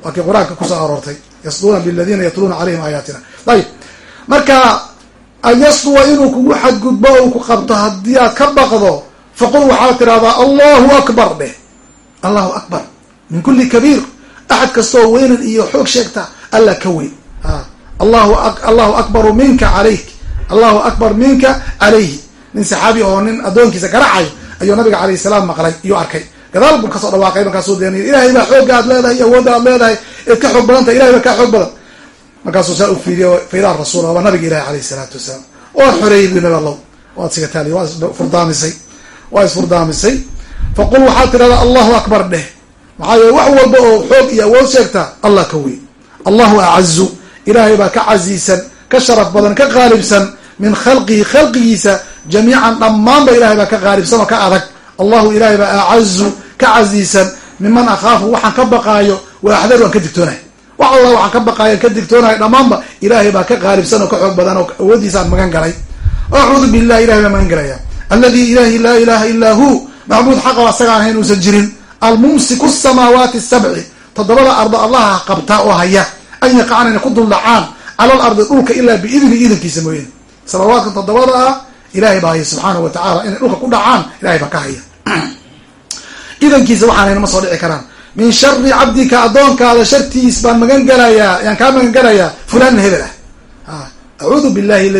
waa kii qur'aanka ku soo aroortay yasduuna biladina yatluuna calayhim aayaatina ayib marka an yasduwa inuu kugu xadgudbo ku qabto haddii aad ka baqdo faqul waxaad tirahdaa allahu akbar dheh allahu akbar min kuli kabiir axad kastoo weynan iyo xoog sheegta alla ka weyn allahu akbaru minka calayk allahu akbar minka calayhi nin saxaabi oo nin addoonkiisa garacay ayuu nabiga calayh salaam maqlay iyuu arkay gadaal buu ka soo dhawaaqay markaasuu deen ilahay baa xoogga aad leedahay iyo awoodda aad leedahay eed ka xoog badan tahay ilahay baa kaa xoog badan markaasuu saa u fiiriye faidaa rasuul waa nabiga ilahi alayh salaatu wasalaam waad xoreeyey bu nabi allow waad sigataali waa isfurdaamisay waa isfurdaamisay faqul waxaad tirahdaa allahu akbar dheh. Maxaa yeele wax walba oo xoog iyo awood sheegta allah ka weyn. Allahu acazu ilaahay baa ka casiisan ka sharaf badan ka qaalibsan. Min khalqihi khalqigiisa jamiican dhammaanba ilahay baa ka qaalibsan oo ka adag. Allahu ilahay baa acazu ka casiisan miman akhaafu waxaan ka baqaayo wa axdaru aan ka digtoonahay wax alla waxaan ka baqaayo ka digtoonahay dhammaanba ilaahay baa ka qaalibsan oo ka xoog badan oo awooddiisa aan magan galay. Acuudu billah ilahay baa magan galaya aladi ilahi laa ilaha illaa hu macbuud xaqa asaga ahayn uusan jirin almumsiku samaawaati sabci toddobada ardo allaha qabtaa oo haya an yaqacna inay ku duldhacaan cala alardi dhulka ilaa biidni iidankiisa mooyane samaawaadka toddobada ah ilahay baa haya subxaanahu wa tacala inay dhulka ku dhacaan ilahay baa ka haya idankiisa waxaanayna ma soo dhici karaan min shari cabdika addoonkaada shartiis baan magan gelayaa yaan kaa magan gelayaa fulan hebel ah acuudu billahi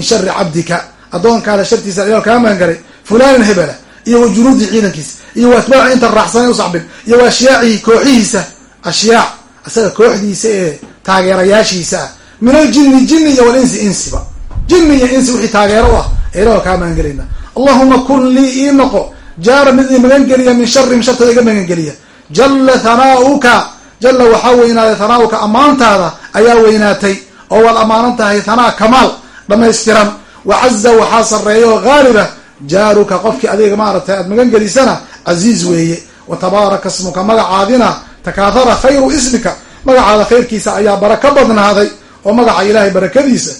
shari cabdika addoonkaada shartiisa ilah kaa magan galay fulanan hebela iyo wa junuudi ciidankiisa iyo wa atbaaci inta raaxsanay u sacbin iyo wa ashyaacihi kooxihiisa ashyaac isaga kooxdiisa ee taageerayaashiisa ah. Min aljini jini iyo walinsi insiba. Jini iyo insi wixii taageero u ah ee ilaah kaa magan gelayna allahuma kun lii ii noqo jaara mid ii magan geliya min sharim shartooda iga magan geliya jalla hanaauka jalla waxaa weynaaday hanaauka ammaantaada ayaa weynaatay oo waad ammaanan tahay hanaa kamaal dhamaystiran wa caza waxaa sarreeya oo haaliba jaaruka qofkii adiga maaragtay aad magan gelisana casiiz weeye. Wa tabaaraka smuka magacaadina takaahara khayru ismika. Magacaada khayrkiisa ayaa barako badnaaday oo magaca ilaahay barakadiisa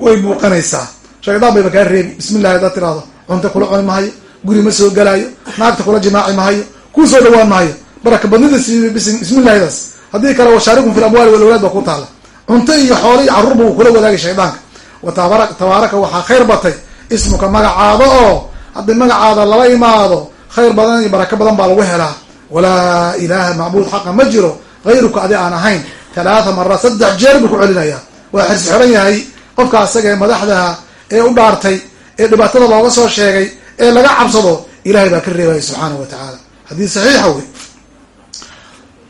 way muuqanaysaa. Shaydaan bayba kaa reebi bismillahi hadaad tirahdo cunta kula cuni mahayo guri ma soo galaayo naagta kula jimaaci mahayo kuu soo dhawaan mahayo. Baraka badnidas bismillahidaas haddii kale washaarikum fi lamwaali walawlaad baa ku taala cunto iyo xoolo iyo carruurba uu kula wadaagay shaydaanka wa tabaaraka waxaa khayr batay. Ismuka magacaada oo haddii magacaada lala imaado khayr badan iyo barako badan baa lagu helaa. Walaa ilaaha macbuud xaqa ma jiro hayruka adi aan ahayn. Talaata mara saddex jeer buu ku celinayaa waa xirsi xiran yahay qofka asaga ee madaxdaha ee u dhaartay ee dhibaatada looga soo sheegay ee laga cabsado ilahay baa ka reebaya subxaanahu wa tacaala. Haddii saxiixa wey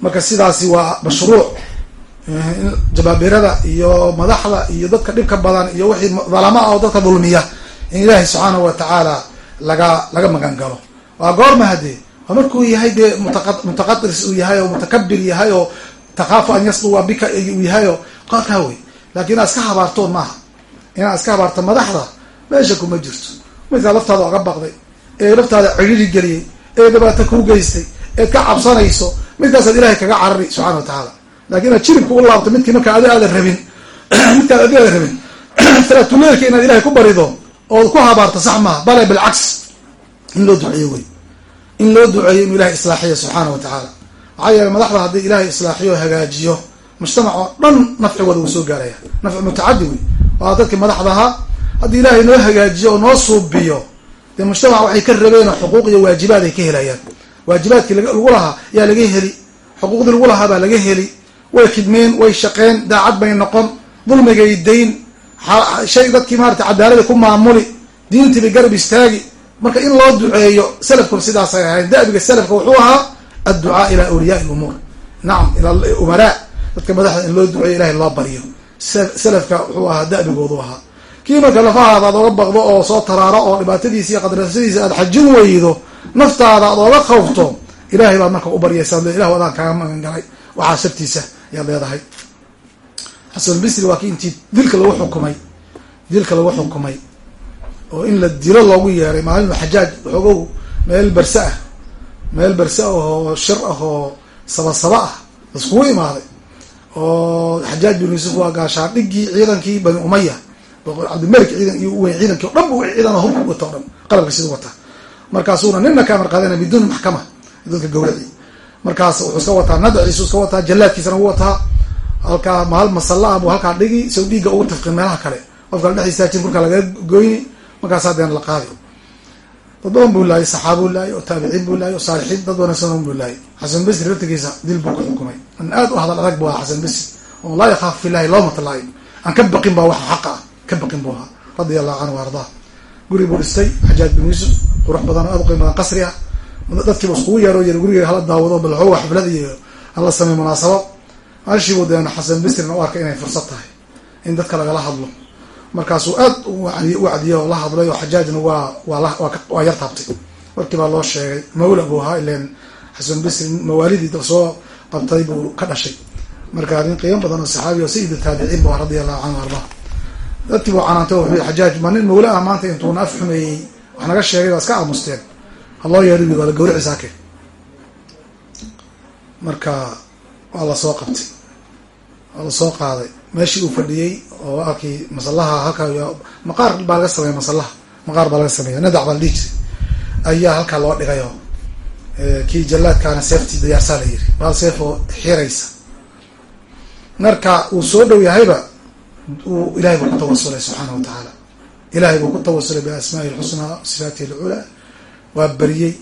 marka sidaasi waa mashruuc jabaabirada iyo madaxda iyo dadka dhibka badan iyo wixii dalama ah oo dadka dulmiya in ilaahay subxaanahu wa tacaala laga laga magan galo waa goorma haddee waa markuu yahay dee mutaqadis uu yahay oo mutakabir yahay oo takaafu an yasduwa bika uu yahay oo qaarkaa wey laakiin inaad iska habaartoon maaha. Inaad iska habaarto madaxda meesha kuma jirto. Midkaa laftaada oga baqday ee laftaada cidhiri geliyey ee dhibaato kuu geystay eed ka cabsanayso midkaasaad ilahay kaga carari subxana wa tacaala laakiin inaad jiribka u laabto midkii markaa adi aadan rabin midkaad adi aadan rabin salaatuleelka inaad ilahay ku barido ood ku habaarto sax maaha bale bilcaks in loo duceeyo wey. In loo duceeyo inuu ilahay islaaxiyo subxaana wa tacaala. Maxaa yeele madaxda haddii ilaahay islaaxiyo hagaajiyo mujtamac oo dhan nafcigooda wuu soo gaaraya. Nafci mutacadi wey. Waa dadkii madaxdahaa haddii ilaahay noo hagaajiyo oo noo suubiyo dee mujtamac waxay ka rabeen oo xuquuq iyo waajibaad ay ka helayaan. Waajibaadkii lagu lahaa yaa laga heli xuquuqdii lagu lahaa baa laga heli way khidmeen way shaqeen daacad bay noqon dulmigay dayn shay dadkii maarata cadaalada ku maamuli diintii bay garab istaagi. Marka in loo duceeyo salafkun sidaasay ahayn da'biga salafka wuxuu ahaa adducaa ilaa awliyaai lumuur nacam umaraa. Dadka madaxda in loo duceeyo ilahay loo baryo salafka wuxuu ahaa da'bigoodu ahaa. Kii marka lafahaada aad oga baqdo oo soo taraaro oo dhibaatadiisa iyo qadrasadiisa aad xajin weydo naftaada aad ooga khawfto ilahay baad marka u baryaysa. Ilah adaan kaaga magan galay waxaa shartiisa ayaad leedahay. Xasanulbisri waa kii intii dilka lagu xukumay dilka lagu xukumay oo in la dilo loogu yeeray maalinu xajaaj waxoogow meel berse ah meel berse ah oo shir ah oo sabasaba ah laskugu imaaday oo xajaaj bin yuusuf waa gaashaandhigii ciidankii bani umaya cabdimalik ciidan iyo uweyn ciidankii o dhan bu ciidan hubka wata o dhan qalabka siduu wata markaasuuna nina ka amar qaadana biduuni maxkama dadka gawraci markaas wuxuu iska wataa nadciisu iska wataa jallaadkiisana u wataa. Halkaa mahal masalla ah buu halkaa dhigi sow dhiigga ugu tafqin meelaha kale. Qofka la dhexdiisa jin kurka laga goyni markaas haddeen la qaadi. Dad badan buu laayay saxaabuu laayay oo taabiciin buu laayay oo saalixiin dad wanaagsan buu laayay. Xasan basri laftigiisa dil buu ku xukumay. An aad u hadal adag bu ahaa xasan basri. Oo laa yakaafu fillahi loomata laayo aan ka baqin baa waxa xaqa ah ka baqin buu ahaa. Radia allahu canhu ardaa. Guri buu dhistay xajaaj bin yuusuf qurux badan oo aad u qiim badan qasri ah dadkiiba iskugu yeero yiri guriga hala daawado bal xooga xaflad iyo hala sameey munaasabo maashiibuu deen xasan basrina u arkay inay fursad tahay in dadka lagala hadlo. Markaasuu aad u wacdiyey oo la hadlay oo xajaajna waa waa yar taabtay. Warkii baa loo sheegay mawla buu ahaa ilen xasan basri mawaalidii dab soo qabtay buu ka dhashay. Marka nin qiimo badan oo saxaabi oo sayid taabiciin bu radia allahu canhu arda dadkii buu canaantay wuxuu yii xajaaj ma nin mawla ah maanta intuuna af xumeeyey? Wax naga sheegay waa iska aamusteen haloo yeeri waa la gawrici saake marka waa la soo qabtay. Waa la soo qaaday. Meeshii uu fadhiyey oo alkii masallaha halkaa maqaar baa laga sameeya masallaha. Maqaar baa laga sameeya nadac baa la jiray. Ayaa halkaa loo dhigay oo kii jallaadkaana seeftii diyaarsaa la yiri baal seef oo xiraysa. Marka uu soo dhow yahayba uu ilahay buu ku tawasulay subxaana wa tacaala. Ilahay buu ku tawasulay biasmaai lxusnaa sifaatihi lculaa waa beriyey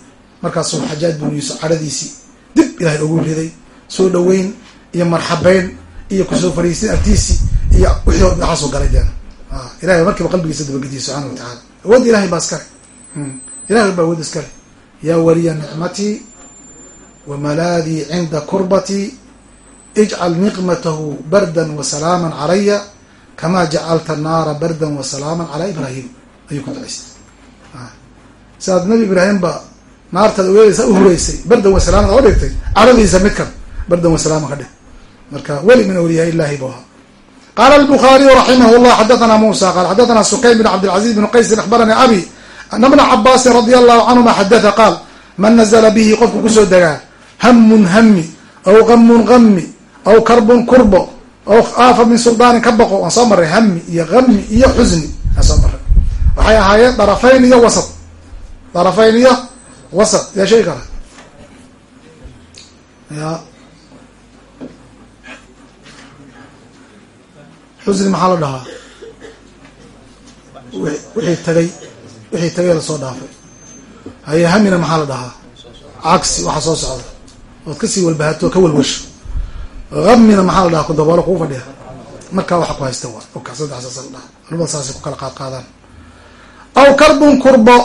markaasuu xajaaj binu yuusuf cadhadiisii dib ilahay ugu riday soo dhaweyn iyo marxabeyn iyo ku soo fariisin agtiisii iyo wixii o waxaasoo galay deen. Ilahay markiiba qalbigiisa dabagediyay subxana wa tacaala awoodda ilahay baa iskale ilahay baa awood iskale yaa waliya nicmatii wa malaadii cinda kurbatii ijcal niqmatahu bardan wa salaaman calaya kamaa jacalta naara bardan wa salaaman calaa ibraahim ayuu ku ducaystay sidaad nabi ibraahimba naartaad ogeedaysa uhureysay bardan wa salaaman oga dhigtay. Caradiisa midkan bardan wa salaaman ka dhig marka weli min awliyaa illahi bu ahaa. Qaala albukhariyu raximah llah xadathana musa qala xadathana sukayn bin cabdilcaziz bn qaysin akhbarani abi ana bna cabaasin radia allahu canhuma xadatha qaal man nazla bihi qofku ku soo degaa hamun hami aw qamun qami aw karbun kurbo aw aafa min suldaanin ka baqo waan soo maray hami iyo qami iyo xusni aan soo maray waxay ahaayeen darafayn iyo wasat darafayn iyo wasat yaa sheegi kara ya xusni maxaa la dhahaa? Wixii tagay wixii tagay la soo dhaafay. Haye hamina maxaa la dhahaa? Cagsi waxa soo socda. Ood ka sii walbahato ka walwasho amina maxaa la dhahaa? Ku daboolo kuu fadhiya. Markaa waxa ku haysta waa. Oka saddex saas la saasay ku kala qaad qaadaan. Aw karbun kurbo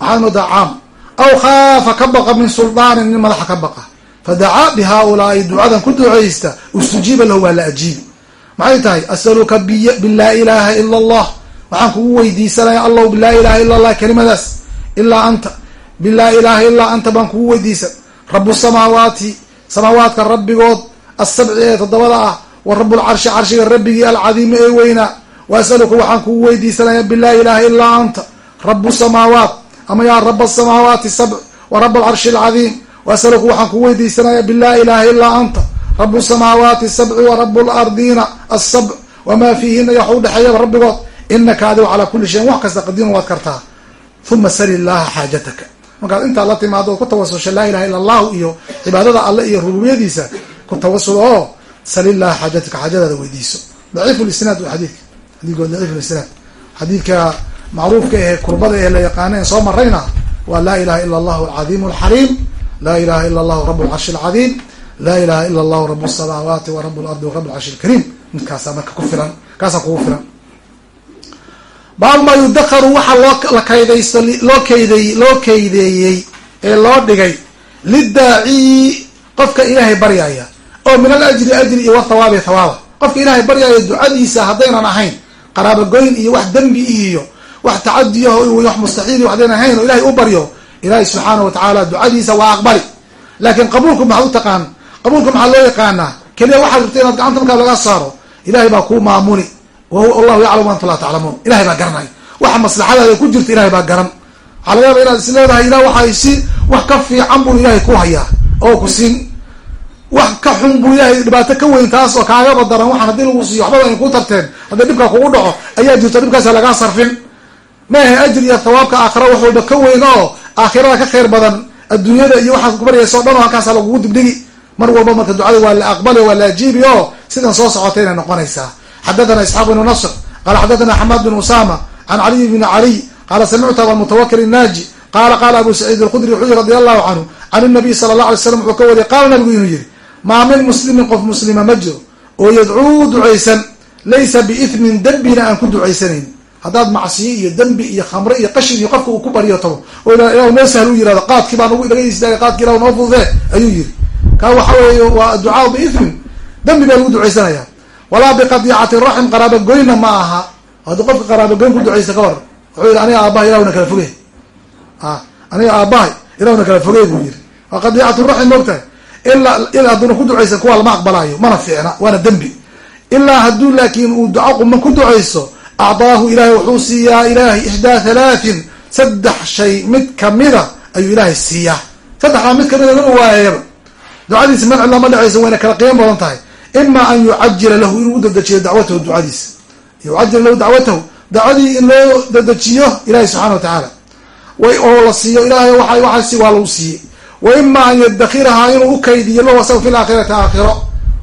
waxaad moodaa caam aw khaafa ka baqa min suldaanin nin madaxa ka baqa fadacaa bi haaulaai ducadan ku duceysta istujiiba lahu waa la ajiibi maxay tahay asaluka bilaa ilaaha ila allah waxaan kugu weydiisanaya allahu bilaa ilaha ila allah kelimadaas ilaa anta bilaa ilaha ilaa anta baan kugu weydiisan rabu samaawaati samaawaadka rabbigood asabci ee toddobada ah wa rabulcarshi carshiga rabbigii alcadiimi ee weynaa wa asaluka waxaan kugu weydiisanaya bilaa ilaha ilaa anta rabu samaawaat ama yaa raba asamaawaati sabc wa rab alcarshi alcadiim wa asaluka waxaan kugu weydiisanaya bilaa ilaha ilaa anta. Rabu samaawaati sabci wa rabu lardina asabc wamaa fiihina yaxa udhexeeyaba rabbigood. Inaka adigo calaa kuli shayin wax kasta qadiima waad kartaa. Uma sali llaha xaajataka. Markaad intaad la timaado ku tawasusha laa ilaha illa allahu iyo cibaadada alle iyo rububiyadiisa ku tawasul oo salillaha xaajataka xaajadaada weydiiso. Daciif lisnaad waa xadiidka. Xadiidka daciif lisnaad xadiidka macruufka ahe kurbada ee la yaqaaneen soo marayna waa laa ilaha ila allahu alcadiim alxaliim laa ilaha ila allahu rab lcarshi alcadiim laa ilaha ila allahu rab samaawaati wa rab lardi wa rab lcarshi alkariim midkaasaa marka ku filan kaasaa kugu filan baabu maa yudakaru waxaa loo la kaydaysto loo kayday loo kaydeeyey ee loo dhigay lidaaciyi qofka ilaahay baryaya oo min al ajri ajri iyo wathawaabi thawaaba qofka ilaahay baryaya ducadiisa haddaynan ahayn qaraabagoyn iyo wax dembi iyo wax tacadiyaho wax mustaxiil waxdaynan ahayn oo ilahay u baryo ilaahay subxaana wa tacaala ducadiisa waa aqbali. Laakiin qabuulku maxaad u taqaan? Qabuulka maxaa loo yaqaanaa? Keliya waxaad rabta inaad gacanta markaa laga saaro ilahay baa kuu maamuli wallahu yaclamu antum laa taclamuun. Ilahay baa garanay. Waxa maslaxadaada ku jirta ilahay baa garan. Waxaa laga yaaba inaad is ilah waxay si wax ka fiican buu ilahay ku hayaa oo ku siin. Wax ka xun buu ilahay dhibaato ka weyn taas oo kaagaba daran. Waxaan haddii lagu siiyo waxbaba ay ku tarteen. Haddii dhibkaa kugu dhaco ayaa jirto dhibkaasa lagaa sarfin maahe ajri iyo thawaabka aakhira wax walba ka weyn oo aakhirada ka khayr badan adduunyada iyo waxaad o dhan oo halkaasa lagugu dibdhigi mar walba marka ducada waa la aqbali waa la ajiibi oo sidan soo socotay inay noqonaysaa. Xadathana isxaaq bnu nasr qala xadathana xamaad bin usama can caliy bni caliy qala samictu aba mutawakil naaji qala qala abu saciid alkhudri wuxuu yihi radi allahu canhu can nabiy sala allah alay slam wuxuu ka wariyay qaala nabigu inuu yihi maa min muslimin qof muslima ma jiro oo yadcuu ducaysan laysa biithmin dembina aan ku ducaysanayn haddaad macsiyo iyo dembi iyo khamre iyo qashin iyo qofka uu ku baryo tabo oo ilah noo u yiraahdo qaadkii baa nagu laga istaagay qaadki ilah noo fududee ayuu yiri kaa waxa weeye waa ducaa biithmin dembi baa lagu ducaysanaya. Walaa biqadiicati raxim qaraabagoynna ma aha. Haddii qofka qaraabagoyn ku ducaysta ka war wuxuu yihi aniga aabahay ilahuna kala fogey a aniga aabahay ilahuna kala fogey buu yiri waa qadiicatu raxim moogtahay ilaa ilaa hadduuna ku ducaysan kuwa lama aqbalaayo mana fiicna waana dembi. Ilaa hadduu laakiin uu duco quman ku ducayso acdaahu ilaahay wuxuu siiyaa ilaahay ixdaa halaatin saddex shay mid kamida ayuu ilaahay siiyaa saddexdaa mid kamida lama waayaba ducadiisa manci lama dhacaysa wayna kala qiimo badan tahay ima an yucajila lahu inuu u dedejiyo dacwatahu ducadiisa yucajil lahu dacwatahu dacwadii in loo dedejiyo ilahi subxana wa tacaala oo la siiyo ilahay waxaasi waa lagu siiyey wa ima an yadakirahaa inuu ukaydiyo lahu asaga fi laakhirati aakhiro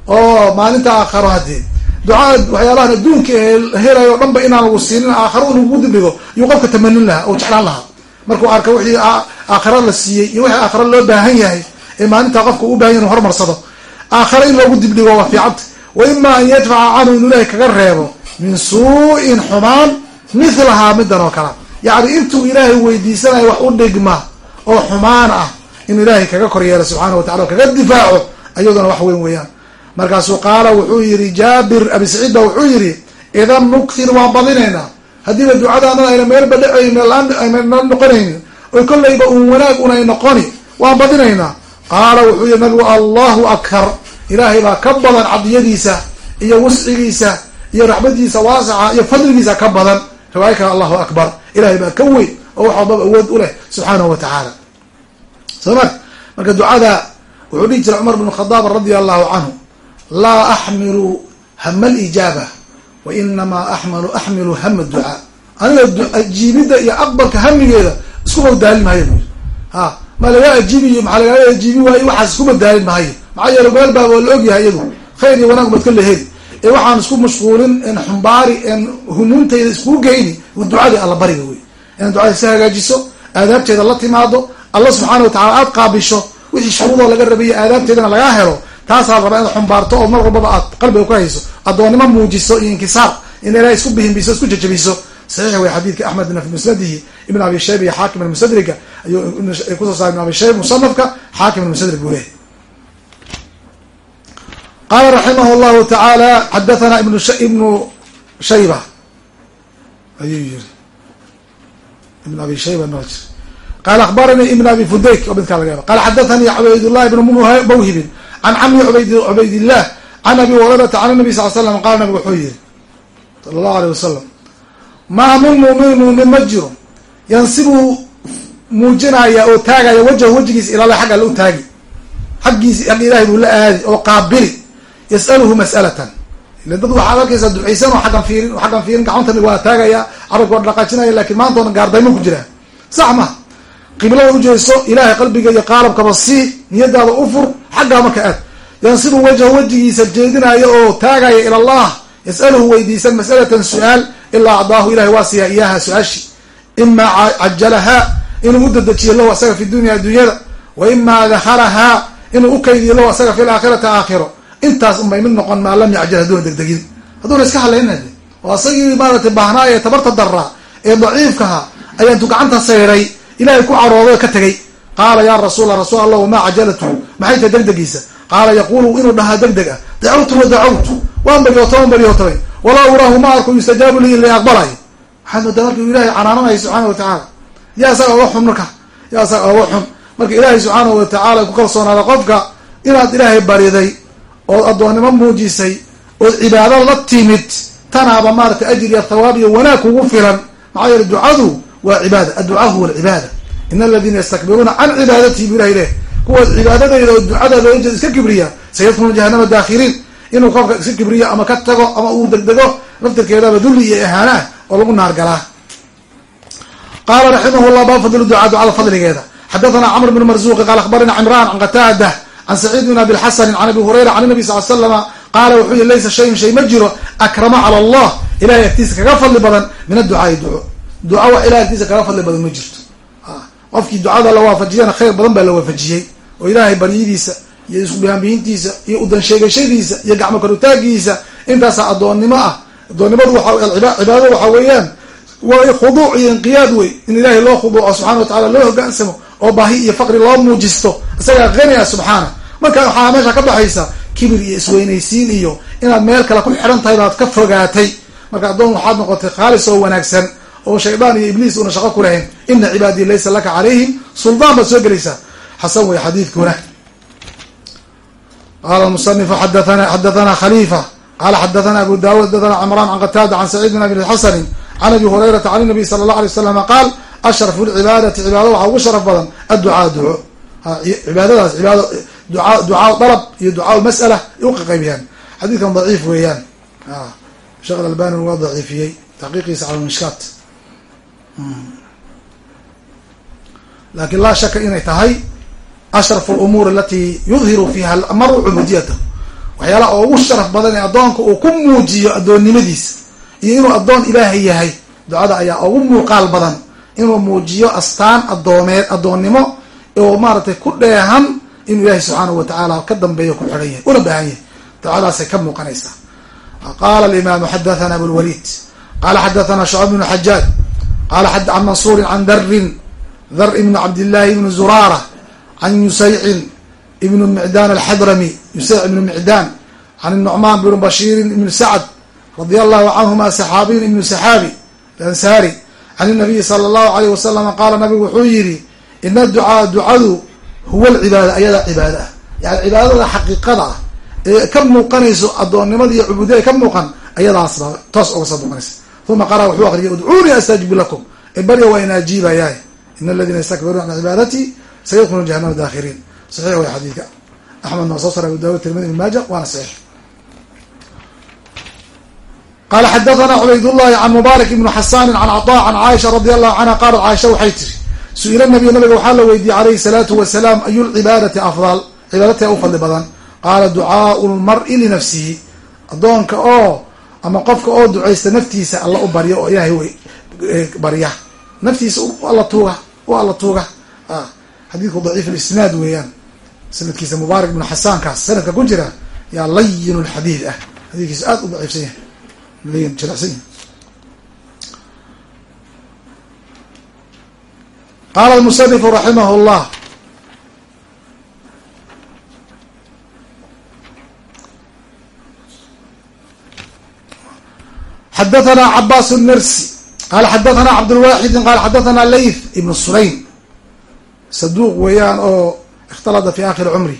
oo maalinta aakharo haddii ducaa waxyaalahan adduunka ee helayo o dhan ba inaan lagu siinin aakharo in ugu dibdhigo yuu qofka tamanin lahaa oo jeclaan lahaa. Markuu arka wixii aakhiro la siiyey iyo wixii aakhiro loo baahan yahay ee maalintaa qofka u baahan yahy inu hormarsado. Aakhiro in loogu dibdhigo waa fiicanta wa ima an yadfaca canhu inuu ilahay kaga reebo min suu-in xumaan mithlahaa midan oo kala yacni intuu ilaahay weydiisanayo wax u dhigma oo xumaan ah inuu ilaahay kaga kor yeelo subxaana wa tacala o kaga difaaco ayaduna wax weyn weeyaan markaasuu qaala wuxuu yihi jaabir abi saciid wuxuu yihi idan nuktir waan badinaynaa haddiiba ducadaanada ayna meelba dhacayn ayna noqonaynin. Oy kollayba uun wanaag un noqoni waan badinaynaa qaala wuxuu yihi nabigu allahu akbar. Ilaahay baa ka badan cadiyadiisa iyo wuscigiisa iyo raxmadiisa waasaca iyo fadligiisa ka badan. Riwaaya kale allahu akbar. Ilahay baa ka weyn oo wax walbaba awood u leh subxaanahu wa tacaala. Soo mar marka ducada wuxuu dhihi jiray cumar bn khadaab radia allahu canhu laa axmilu hama lijaaba wa inamaa axmalu axmilu hama ducaa. Aniga ajiibidda iyo aqbalka hamigeeda iskuma daalin mahayo bu ha ma lagaa ajiibiyo maxaa lagaga ajiibi waayo waxaas iskuma daalin mahayo. Maxaa yeele meel baaba waa la ogyahay iyadu. Khayr iyo wanaag baad ka laheli ee waxaan isku mashquulin en xumbaari en humuumtayda iskugu geyni ducadii alla bariga wey inaad ducada si hagaajiso aadaabteeda la timaado alla subxaana wa tacala aad qaabisho wixii shuruudoo laga rabayo aadaabteedana lagaa helo taasaa rabaa inaad xumbaarto oo mar walbaba aad qalbiga ku hayso addoonnimo muujiso iyo inkisaar in ilahay isku bihimbiso isku jajabiso. Saxiix wey xadiidka axmed bn fi musnadihi ibn abi shayba iyo xaakim almusadriga ayuu ku soo saaray ibn abi shayba musanafka xaakim almusadrig buu lehay qala raximah llahu tacaala xadathana ibnu shayba. Ayuu yiri ibn abi shayba noo jir. Qala akhbaranii ibn abi fudayk oo midkaa laga qala xadathanii cubaydullah ibn mawhibin can camri cubaydillah can abi hurayrata can nabi sal slam qala nabig wuxuu yihi sala allahu aleyh wasalam maa min muuminin muumin ma jiro yansibu muujinaya oo taagaya wajhu wejigiisa ilala xag alle u taagi xaggiisi xagga ilahay buu la aadi oo qaabili yas'aluhu mas'alatan ila dad waxaad arkaysaa ducaysan oo aggan fiirin oo aggan fiirin gacantani waa taagaya carabka waa dhaqaajinaya laakiin maanta gaardaymo ku jiraa sax ma qiblada ujeeso ilahay qalbiga iyo qaalabkaba sii niyadaada u fur xaggaa marka aad. Yansibu wajhu wejigiisa jeedinaayo oo taagaya ila allah yas'aluhu weydiisan mas'alatan su'aal ilaa acdaahu ilahay waa siiyaa iyaha su'aashi. Imaa cajalahaa inuu u dedejiyo lahu asaga fi dunya addunyada wa imaa dakarahaa inuu u kaydiyo lahu asaga fi laakhirati aakhiro. Intaas unbay mid noqon maa lam yacjal hadduuna degdegin. Hadduuna iska hadlayna oo asagii maaratay baahnaa ee tabarta daraa ee daciifkaha ayaa intuu gacanta sayray ilahay ku carooday ka tegay qaala ya rasuula rasuul allah wamaa cajalatu maxay tahay degdegiisa? Qaala yaqulu inuu dhahaa degdeg ah dacawtu wa dacawtu. Waan baryoota waan baryootay walaa uraahu ma arko yustajaabu li la aqbalay. Waxaad moodaa marka u ilahay canaananayo subxaana wa tacaala. Yaa isaga oga xun marka. Yaa isaga oga xun. Marka ilaahay subxaana wa tacaala ku kalsoonaada qofka inaad ilaahay bariday ood addoonnimo muujisay ood cibaado la timid tanaaba maaratay ajir iyo thawaab iyo wanaag kugu filan maxaa yeele ducadu waa cibaada. Adducaa huwa alcibaada in aladiina yastakbiruuna can cibaadatihi bu ilahay leh kuwaas cibaadadayda oo ducadaada ojeed iska kibriya sayadkhuluna jahanama daakhiriin inuu qofka iska kibriyo ama ka tago ama uu degdego laftirkeedaba dulli iyo ihaana ah oo lagu naargalaa qala raximah llah baa fadl ducaa ducada fadligeeda xadathana camr bn marzuqi qaala akhbarana cimran can qataada can saciid bin abi lxasani can abi hurayra can nabi sal slama qaala wuxuu yihi laysa shayun shay ma jiro akrama cala allah ilahay agtiisa kaga fadli badan min adducaai duco duca wax ilahay agtiisa kaga fadli badan ma jirto qofkii ducada la waafajiyana khayr badan baa la waafajiyey oo ilaahay baryadiisa iyo iskubahambiyiintiisa iyo udan sheegashadiisa iyo gacmo karutaagiisa intaasaa addoonnimo ah. Addoonnimadu cibaadada waxaa weeyaan waa khuduuc iyo inqiyaad wey in ilaahay loo khuduuco subxana wa tacala loo hogaansamo oo baahi iyo faqri loo muujisto isagaa qani ah subxaana. Marka waxaa meesha ka baxaysa kibir iyo isweynaysiin iyo inaad meel kale ku xidhan tahay baad ka fogaatay. Marka addoon waxaad noqotay khaalis oo wanaagsan oo shaydaan iyo ibliis una shaqo ku lahayn ina cibaadii laysa laka calayhim suldaan baad soo gelaysaa. Xasan wey xadiidkuna. Qala musanifu xadathana khalifa qala xadathana abu dawud xadathana cimran can qataada can saciid bin abi xasani can abi hurayrata can nabiy sala allah alay wasalam qaal ashrafu lcibaadati cibaado waxaa ugu sharaf badan adducaa duco. Cibaadadaas duaa ducaa dalab iyo ducaa mas'ala u qaqaybiyaan xadiidkan daciif weeyaan. Sheekh alalbani waa daciifiyey. Taqiiqiisa cala laakiin laa shaka inay tahay ashrafu lumuur alati yudhiru fiha almaru cubudiyatahu waxyaalaha ugu sharaf badan ee addoonka uu ku muujiyo addoonnimadiisa iyo inuu addoon ilaahay yahay ducada ayaa ugu muuqaal badan inuu muujiyo astaan addoomeed addoonnimo oo maaratay ku dheehan inuu ilaahay subxaanahu watacaala ka dambeeyo ku xidhan yahay una baahan yahay. Ducadaasay ka muuqanaysaa. Qala alimaamu xadathana abulwaliid qala xadathana shucab bnu xajaaj qala can mansuurin can darin dar ibnu cabdillahi ibnu zuraara can yusaycin ibnu micdaan alxadrami yusayc ibnu micdaan can nucmaan bnu bashiirin ibnu sacd radia allahu canhuma saxaabiyin ibnu saxaabi ansaari can nabiyi sala allahu alayh wasalam qaala nabigu wuxuu yihi ina ducaa ducadu huwa alcibaada ayadaa cibaada ah yani cibaadada xaqiiqada ee ka muuqanayso addoonnimada iyo cubuudiyada ka muuqan ayadaasba toos uga soo muuqanaysa uma qara wuxuu akriyay udcuunii astajib lakum ee barya waa ina ajiibayaay in aladina yastakbiruuna can cibaadatii sayadkhuluna jahanama daakhiriin saxiix way xadiidka axmed waa soo saray abu dawud tirmidi ibn maaja waana saxiix qala xadathana cubaydullahi can mubaarak ibnu xasaanin can caطa can caaisha radi allahu canha qaalat caaisha waxay tiri su'ila nabiy nabiga waxaa la weydiiyey alayhi salaatu wasalaam ayu lcibaadati afdal cibaadatea u fadli badan qaala ducaau lmari linafsihi addoonka oo ama qofka oo ducaysta naftiisa alla u barya oo ilaahay wey barya. Naftiisa alla tuuga u alla tuuga. Xadiidku daciif lisnaad weeyaan. Sanadkiisa mubaarak ibnu xasaankaas sanadka ku jira yaa layin lxadiid ah. Xadiidkiisa aada u daciifsan yahay. Layin jilicsan yahay qaala almusanifu raximah llah xadathana cabaas nersi qaala xadathana cabdulwaxidin qaala xadathana layth ibn sulaym saduuq weeyaan oo ikhtalada fi akhiri cumri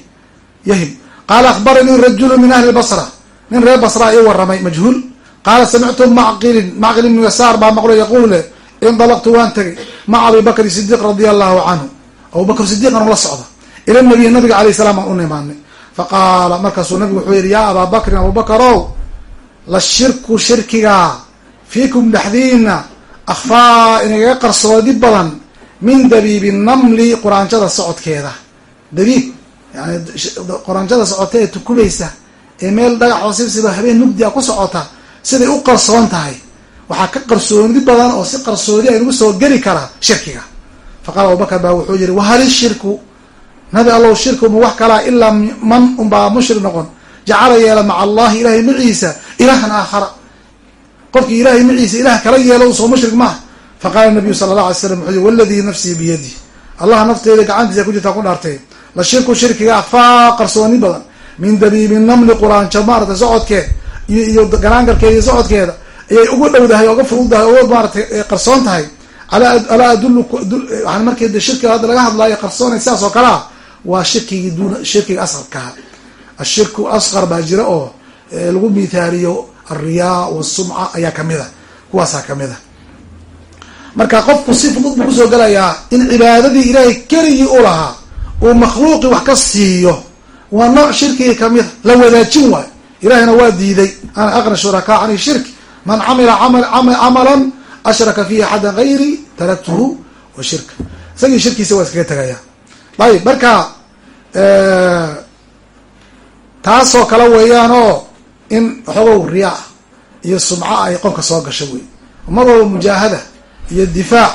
yahim qaala akhbaranii rajulu min ahli basra nin reer basra ii waramay majhuul qaala samictu macqilin macqil ibnu yasaar baa maqlo yaquule indalaqtu waan tegay maca abi bakri sidiiq radia allahu canhu abubakr sidiiqan ula socda ila nabiy nabiga alayh salam aan u nimaanay faqaala markaasuu nabigu wuxuu yihi yaa abaa bakrin abubakarow la shirku shirkigaa fiikum dhexdiina akhfaa inagaga qarsoodi badan min dabiibi namli quraanjada socodkeeda. Dabiib yani quraanjada socota ee tukubaysa ee meel dhagax hoosibsiba habeen mugdia ku socota siday u qarsoon tahay. Waxaa ka qarsooni badan oo si qarsoodi ay soo geli karaa shirkiga. Faqaala abubakar baa wuxuu yihi wahal ishirku nabi allow shirku ma wax kalaa ilaa man unbaa mushrik noqon jacala yeela maca allahi ilahay maciisa ilahan aakhara qofkii ilahay maciisa ilah kala yeelo soo mushrik maaha faqala nabiyu sala allah alay slam wuxuu yii waladii nafsii biyadi allah nafteeda gacantiisa ku jirtaa ku dhaartay la shirku shirkiga akfaa qarsooni badan min dabiibi namli quraanjo maarata socodkeed iyo garaangalkeeda iyo socodkeeda ayay ugu dhowdahay oga fududahay oga maaratay qarsoon tahay alaa adulu markii shirkiga hadda laga hadlaayo qarsoonay sidaas oo kale ah waa shirkigii duuna shirkiga asqarkaa ashirku asqar baa jira oo lagu mithaaliyo alriyaa wasumca ayaa ka mid a kuwaasaa ka mid marka qofku si fudud buu ku soo gelayaa in cibaadadii ilaahay keligii u lahaa uu makhluuqii wax ka siiyo waa nooc shirkigii ka mid a la wadaajin waayo ilahina waa diiday ana aqna shurakaa can shirki man camila camalan ashraka fihi axada gayri taraktuhu wa shirka isagii shirkiisa waa iskaga tegaya ayib marka taasoo kale weeyaan oo in waxoogow riyaa iyo sumca ay qofka soo gasho wey mar mujaahada iyo difaac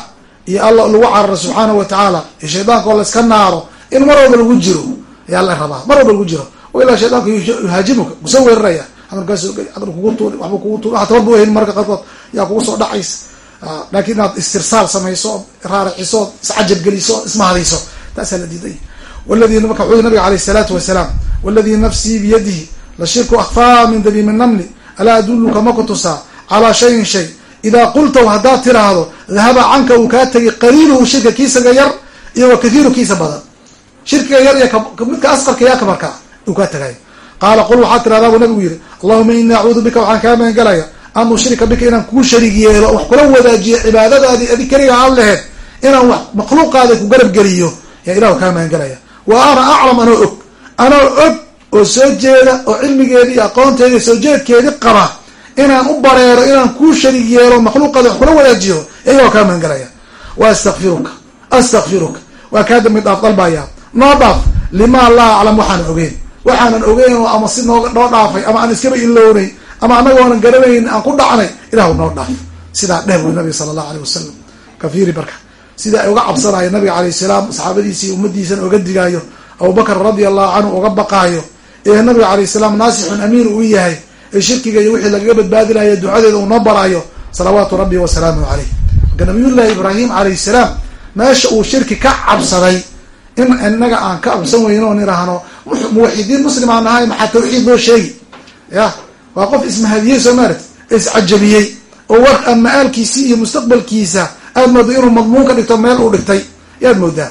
iyo alla lagu cararo subxaanahu wa tacaala iyo shaydaanka oo la iska naaro in mar walba lagu jiro ayaa la rabaa. Mar walba lagu jiro o ilaa shaydaanku yuhaajimuka ku soo weeraraya. Kugu tuuri waba kugu tuuri waa tabar marka qaarkood yaa kugu soo dhacaysa. Laakiin inaad istirsaal samayso raaraciso iscajabgeliso ismahadayso taasaa la diiday waladii marka wuxuu nabiga alayh isalaatu wasalaam waladii nafsii biyadihi la shirku akfaa min dabiimi namli alaa aduluka ma ku tusaa calaa shayin shay idaa qultaw haddaad tiraahdo dahaba canka uu kaa tegay qaliiluhu shirka kiisaga yar iyo wa kathiiru kiisa badan shirkiga yar iyo midka asqarka yaa kamarkaa uu kaa tagay qaala qul waxaad tirahdaa buu nabigu yihi allahuma inii acuudu bika waxaan kaa magan galaya an ushrika bika inaan kuu sharig yeelo wax kula wadaajiyo cibaadadaadi adi keliga aan laheed inaan wax makhluuqaada ku garab geliyo yaa ilahu kaa magan galaya wa ana aclam anoo og. Anoo og oo soo jeeda oo cilmigeedi iyo aqoonteedi soo jeedkeedi qaba inaan u bareero inaan kuu sharig yeelo wax kula wadaajiyo ilahu kaa magan galaya wa astakfiruka astakfiruka waa kaa dambi dhaaf dalbaya noo dhaaf lima laa aclam waxaanan ogeyn. Waxaanan ogeyn oo ama si nooga noo dhaafay ama aan iskaba ilownay ama anagoonan garanayn aan ku dhacnay ilahu noo dhaaf. Sidaa dheh buy nabiga sala allahu aleyh wasalam kafiiri marka sida ay uga cabsanayo nabiga alayh salaam saxaabadiisi iyo ummadiisana oga digaayo. Abubakar radia allahu canhu uga baqaayo. Ee nabiga alayh salaam naasixun amiir uu yahay ee shirkiga iyo wixii lagaga badbaadinayo ducadeeda uu noo baraayo salawaatu rabbi wasalaamu caleyh marka nabiyullahi ibraahim alayh salaam meesha uu shirki ka cabsaday in inaga aan ka cabsan weyno o nidhaahno muwaxidiin muslim aan nahay maxaa tawxiid loo sheegi ya waa qof ismahadiyey soo maarati iscajabiyey oo war aan ma-aalkiisii iyo mustaqbalkiisa aad mooda inuu madmuun ka dhigto meel uu dhigtay yaad moodaa.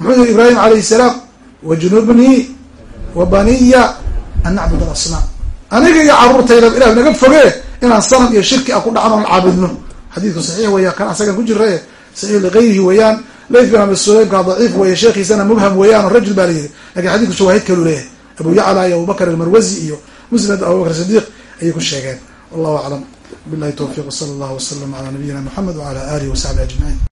Muxuu yihi ibraahim alayhi salaam wa junubnii wa baniya an nacbud alasnaam. Aniga iyo caruurtayda ilah naga foge inaan sanam iyo shirki a ku dhacno on caabudno xadiidku saxiix weya kan asagan ku jira saxiix ligayrihi weeyaan layth bin abi sulaymka daciif weeye sheekhiisana mubham weeyaan oo rajul baa la yihi laakiin xadidku shawaahid kalu leeyahay abu yacla iyo abubakr almarwazi iyo musnad abubakr sidiiq ayay ku sheegeen. Wallahu aclam billahi towfiq wsala allahu wasalam ala nabiyina moxamed wala alihi wasaxbi ajmaciin